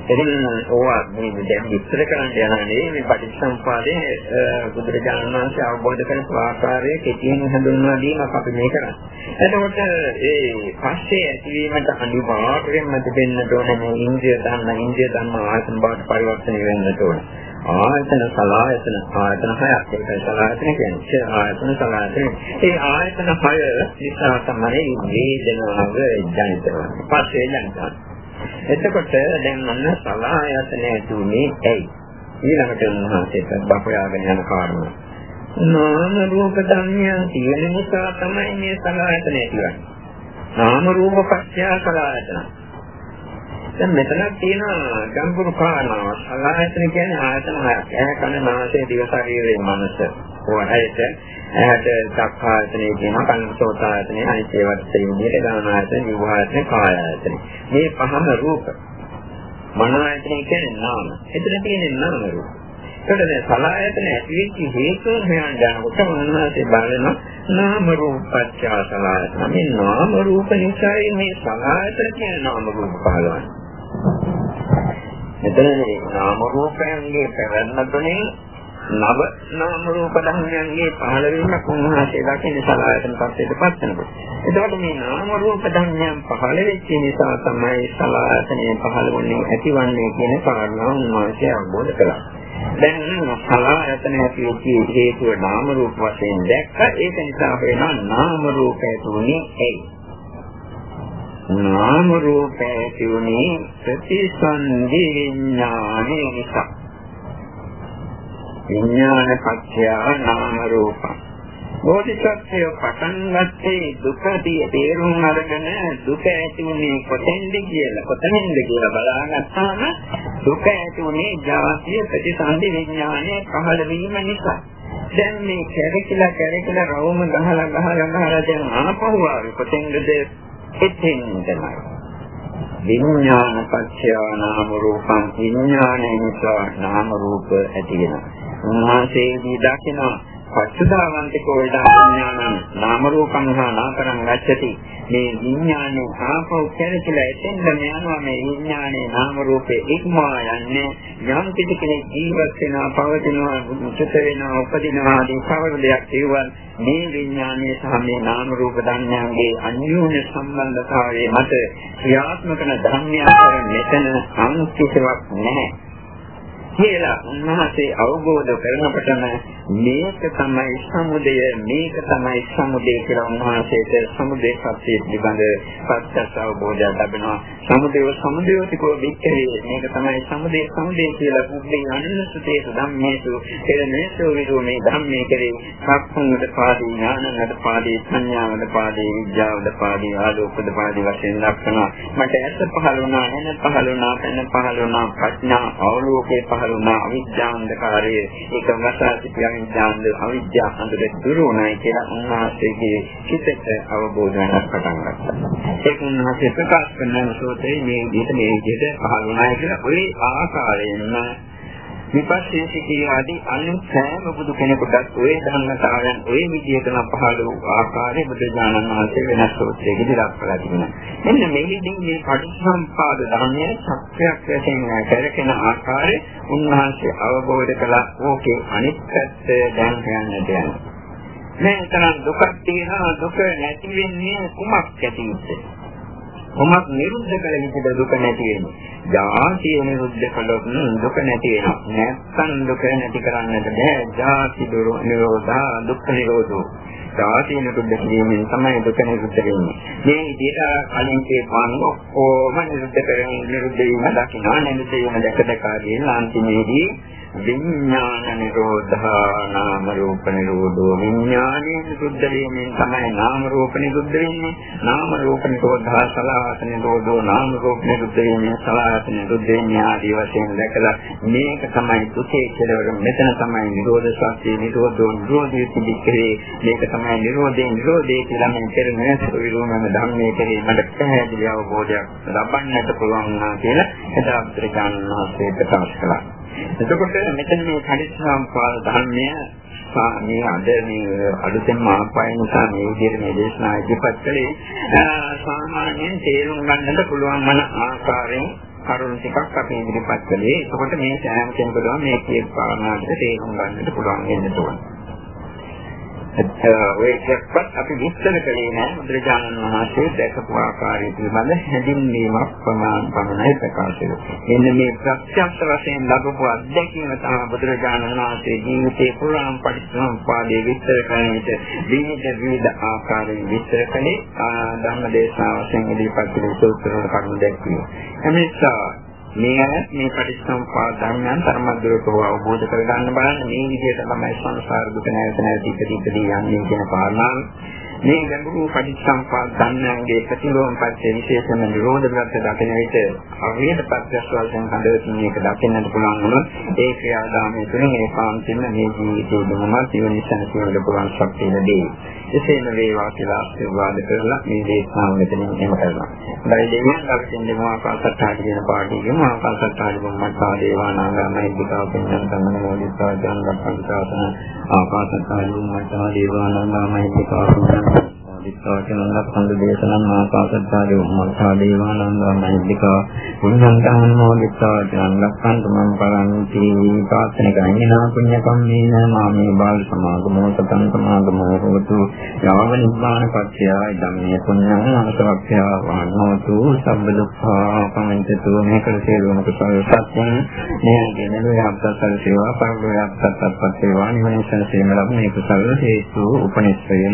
එදින ඕවා මේ දැන් විස්තර කරන්න යනනේ මේ පටිච්චසමුපාදයේ බුදුරජාණන් වහන්සේ අවබෝධ කරන ආකාරයේ කෙටියෙන් හඳුන්වා දීමක් අපි මේ කරන්නේ. එතකොට ඒ පස්සේ ඇතිවීමට අනිවාර්යයෙන්ම තිබෙන්න ඕනේ මේ ඉන්ද්‍රිය ධර්ම ඉන්ද්‍රිය ධර්ම ආසන බවට පරිවර්තනය වෙන්න ඕනේ. ආයතන සලායතන ආයතන හයක්. ඒකයි සලායතන කියන්නේ. ආයතන සලායතන. ඒ ආයතන හය නිසා තමයි වේදනාව ජනිත වෙන්නේ පස්සේ ජනිත එතකොට දැන් අන්න සලායතන ඇතුනේ ඇයි? ඊළඟට උන්වහන්සේට බපයාගෙන යන කාරණා. නාම රූප ධර්මයන් තියෙන නිසා තමයි මේ සලායතන ඇතිවන්නේ නාම රූප පත්‍ය සලායතන. දැන් මෙතනක් තියෙන ගැඹුරු කාරණාවක්. සලආයතන කියන්නේ ආයතන හයක්. ඇහැ කන නාසය දිව ශරීරය මනස. ඔයහැට ඇහැට චක්ඛායතනෙ කියනවා කන සෝතායතනෙ අනිත් ඒවාත් ඒ විදිහට ගානායතන, විවාහයතන, කායායතන. මේ පහම රූප. මනෝයතන කියන්නේ නාම. එතන තියෙන්නේ නාම රූප. ඒකට දැන් සලආයතන ඇතිවෙච්ච හේතුව හොයන්න යනකොට මොනවාසේ බලන නාම රූපච්ඡ සලආයතන. මේ නාම රූප නිසායි මේ සලආයතන කියන නාම රූප පහළවන්නේ. මෙතන මේ නාම රූපයන්ගේ පැවැත්ම තුනේ නව නාම රූප ධර්මයන්ගේ පහළ වීමක් උන්වහන්සේ දකින්න සලආයතන පස්සේට පත් වෙනකොට. එතකොට මේ නාම රූප ධර්මයන් පහළ වෙච්ච නිසා තමයි සලආයතනය පහළ වුණේ ඇතිවන්නේ කියන කාරණාව උන්වහන්සේ අවබෝධ කළා. දැන් සලආයතන ඇතිවෙච්ච හේතුව නාම රූප වශයෙන් දැක්ක ඒක නිසා වෙනවා නාම රූප ඇතුණේ ඇයි? නාම රූප ඇතිුනේ ප්‍රතිසන්දි විඥානේ නිසා. විඥාන පත්‍ය නාම රූප බෝධිසත්වය පටන් ගත්තේ දුකදී තේරුම් අරගෙන දුක ඇති වුණේ කොතෙන්ද කියලා කොතනින්ද කියලා බලාගත්තාම දුක ඇති වුණේ ජාතිය ප්‍රතිසන්දි විඥානයේ පහළ වීම නිසා. දැන් මේ කැරකිලා කැරකිලා රවුම ගහලා ගහලා ගහලා දැන් ආපහු ආවේ කොතෙන්ද එතෙන්දමයි. විඥාන පත්‍ය නාම රූපං විඥානය නිසා නාම රූප ඇති වෙනවා. උන්වහන්සේදී දකිනවා පස්සදාවන්තිකෝ වේදා විඥානං නාම රූපං හා නාකරං ගච්ඡති මේ විඥානේ ආපහු කෙරෙකිලා එතෙන්ද යනවා. මේ විඥානේ නාම රූපේ ඉක්මවා යන්නේ යම් කිසි කෙනෙක් ජීවත් වෙනවා පවතිනවා මුචත වෙනවා උපදිනවා ආදී කවර දෙයක් කියවන් මේ විඥානයේ සහ මේ නාම රූප ධර්මයන්ගේ අන්‍යෝන්‍ය සම්බන්ධතාවයේ මත ක්‍රියාත්මක කරන ධර්මයන් මෙතන අන්තිමවක් නැහැ. කියලා උන්වහන්සේ අවබෝධ කරනකොටම මේක තමයි සමුදය මේක තමයි සමුදය කියලා උන්වහන්සේට සමුදය සත්‍ය පිළිබඳ පස්සස් අවබෝධය ලැබෙනවා. සමුදය සමුදයෝතිකෝ විච්ඡේ මේක තමයි සමුදය සමුදය කියලා පුද්ගලයන් අනුසුතේ ධම්මේසු කෙරෙනේසෝ විරෝමේ ධම්මේ කරේ. සක්ඛුන්ට පාදී ඥානකට පාදී සංඥාවට පාදී විද්‍යාවට පාදී ආලෝකයට පාදී වශයෙන් දක්වනවා මට ඇස පහළ වුණා එන පහළ වුණා එන පහළ වුණා ප්‍රඥා අවලෝකේ පහළ පහළ වුණා අවිද්‍යාන්ධකාරයේ ඒක වසා සිටින අවිද්‍යාන්ධ අවිද්‍යා අන්දරේ දුරු වුණායි කියලා උන්වහන්සේගේ හිතට අවබෝධ වෙනස් පටන් ගත්තා. ඒක උන්වහන්සේ ප්‍රකාශ කරන සෝතේ මේ විදිහට මේ විදිහට පහළ වුණායි කියලා ওই ආකාරයෙන්ම විපස්සී සිටියේ ආදී අනිත් සෑම බුදු කෙනෙකුටත් ඔය ධර්මතාවයන් ඔය විදිහටම පහළ වූ ආකාරයේ බුදු දානන් වහන්සේ වෙනස් සෝත්‍රයේදී දක්වලා තිබෙනවා. මෙන්න මෙහිදී මේ පටිසම්පාද ධර්මයේ සත්‍යයක් වශයෙන් කරගෙන ආකාරයේ උන්වහන්සේ අවබෝධ කළා. ඕකේ අනිත් පැත්ත දැන් කියන්නට යනවා. මේ තරම් දුකක් තියෙනවා දුක නැති වෙන්නේ කුමක් ඇතිවෙන්නේ? කොමක් නිරුද්ධ කළ විට දුක නැති වෙනවා. ජාතිය නිරුද්ධ කළොත් දුක නැති වෙනවා. නැත්නම් දුක නැති කරන්නට බෑ. ජාති නිරෝධා දුක්ඛ නිරෝධෝ. ජාතිය නිරුද්ධ කිරීමෙන් තමයි දුක නිරුද්ධ වෙන්නේ. මේ විදිහට කලින් කියපුවාම ඔක්කොම නිරුද්ධ කරගෙන නිරුද්ධ වීම දකින්න නිරුද්ධ වීම දැක දැක ගිහින් අන්තිමේදී විඥාන නිරෝධා නාම රූප නිරෝධෝ. විඥානයේ නිරුද්ධ වීමෙන් තමයි නාම රූප නිරුද්ධ වෙන්නේ. නාම රූප නිරෝධා සලආත නිරෝධෝ. නාම රූප නිරුද්ධ වීමෙන් සලආත නිරුද්ධ වෙන්නේ ආදී වශයෙන් දැකලා මේක තමයි දුකේ කෙලවර. මෙතන තමයි නිරෝධ සත්‍ය නිරෝධෝ නිරෝධයේ තිබෙන්නේ මේක තමයි නිරෝධේ නිරෝධේ කියලා මම කරන්නේ විරෝමන ධර්මයේ කෙරේ මට පැහැදිලි අවබෝධයක් ලබන්නට පුළුවන් කියලා එදා බුදුරජාණන් වහන්සේ ප්‍රකාශ කළා එතකොට මෙතන මේ පරිස්සම්පාද ධර්මය මේ අද මේ අලුතෙන් ආපය නිසා මේ විදිහට මේ දේශනා ඉදිරිපත් කළේ සාමාන්‍යයෙන් තේරුම් ගන්නට පුළුවන් වන ආකාරයෙන් කරුණු ටිකක් අපි ඉදිරිපත් කළේ. එතකොට මේ සෑම කෙනෙකුටම මේ කියපු කාරණාවට තේරුම් ගන්නට පුළුවන් වෙන්න ඕනේ. ඔය එකක්වත් අපි විස්තර කළේ නැහැ බුදුරජාණන් වහන්සේ දැකපු ආකාරය පිළිබඳ හැඳින්වීමක් ප්‍රමාණ පමණයි ප්‍රකාශ කළේ. මෙන්න මේ ප්‍රත්‍යක්ෂ වශයෙන් ලැබපු අත්දැකීම තමයි බුදුරජාණන් වහන්සේ ජීවිතේ පුරාම පරිසම්පාදයේ විස්තර කරන විට විවිධ විවිධ ආකාරයෙන් විස්තර කළේ ධර්මදේශනා වශයෙන් ඉදිරිපත් කළ සූත්‍ර වල කරුණු දැක්වීම. එනිසා මේ මේ පටිච්චසමුප්පාද ධර්මයන් තරමද්දරට අවබෝධ කරගන්න බලන්න මේ විදිහට තමයි සංසාර දුක නැවත නැවත ඉපදී ඉපදී යන්නේ කියන කාරණාව මේ ගැඹුරු පටිච්චසම්පාද ධර්මයන්ගේ ප්‍රතිලෝම පස්සේ විශේෂම නිරෝධ ප්‍රත්‍ය දකින විට අවේද ප්‍රත්‍යස්වල්යෙන් හඳවතින් මේක දකින්නට පුළුවන් වුණොත් ඒ ක්‍රියාදාමයේ තුලින් ඒ කාන්තින්න මේ ජීවිතේ දුමම ජීවනිසන කියන පුළුවන් ශක්තිය ලැබේ. එසේම වේවා කියලා ආශිර්වාද කරලා මේ දේශනාව මෙතනින් එම කරනවා. බයි දෙවියන් අපින් දෙමු ආකාශත්තාට කියන පාඩියෙම ආකාශත්තාට මොම්මත් ආදේවා නාගමයි බුද්ධාව පින්නන් සම්මන මොදිස්සා ජන රක්ඛන් සාසන ආකාශත්තාට මොම්මත් ආදේවා නාගමයි බුද්ධාව දිස්සාවචන ලක්ඛන්ද දේශනං ආකාශත්තාදී උම්මත්තා දේවානන්දා මහිද්దికා පුඤ්ඤන්තං මොදිස්සාවචන ලක්ඛන්ද මම් පරන්ති පාස්තනික අඤ්ඤනා පුඤ්ඤ කම්මේන මාමේ බාල සමාගමෝ සතං සමාගමෝ හෝතු. යාව නිබ්බාන පත්‍ය ධම්මේ පුඤ්ඤං අනසවක්ඛ්‍ය වන්නෝතු සම්බ දුක්ඛා පමෙන්තතු මේකල සියලුම කුසල සත්‍යං. මෙයන්ගෙන ලෝයක්සල් සේවා පරිලෝයක්සත් සත්පත් සේවා නිවනසන සේම ලබ්නේ කුසල හේතු උපනිස්සයනි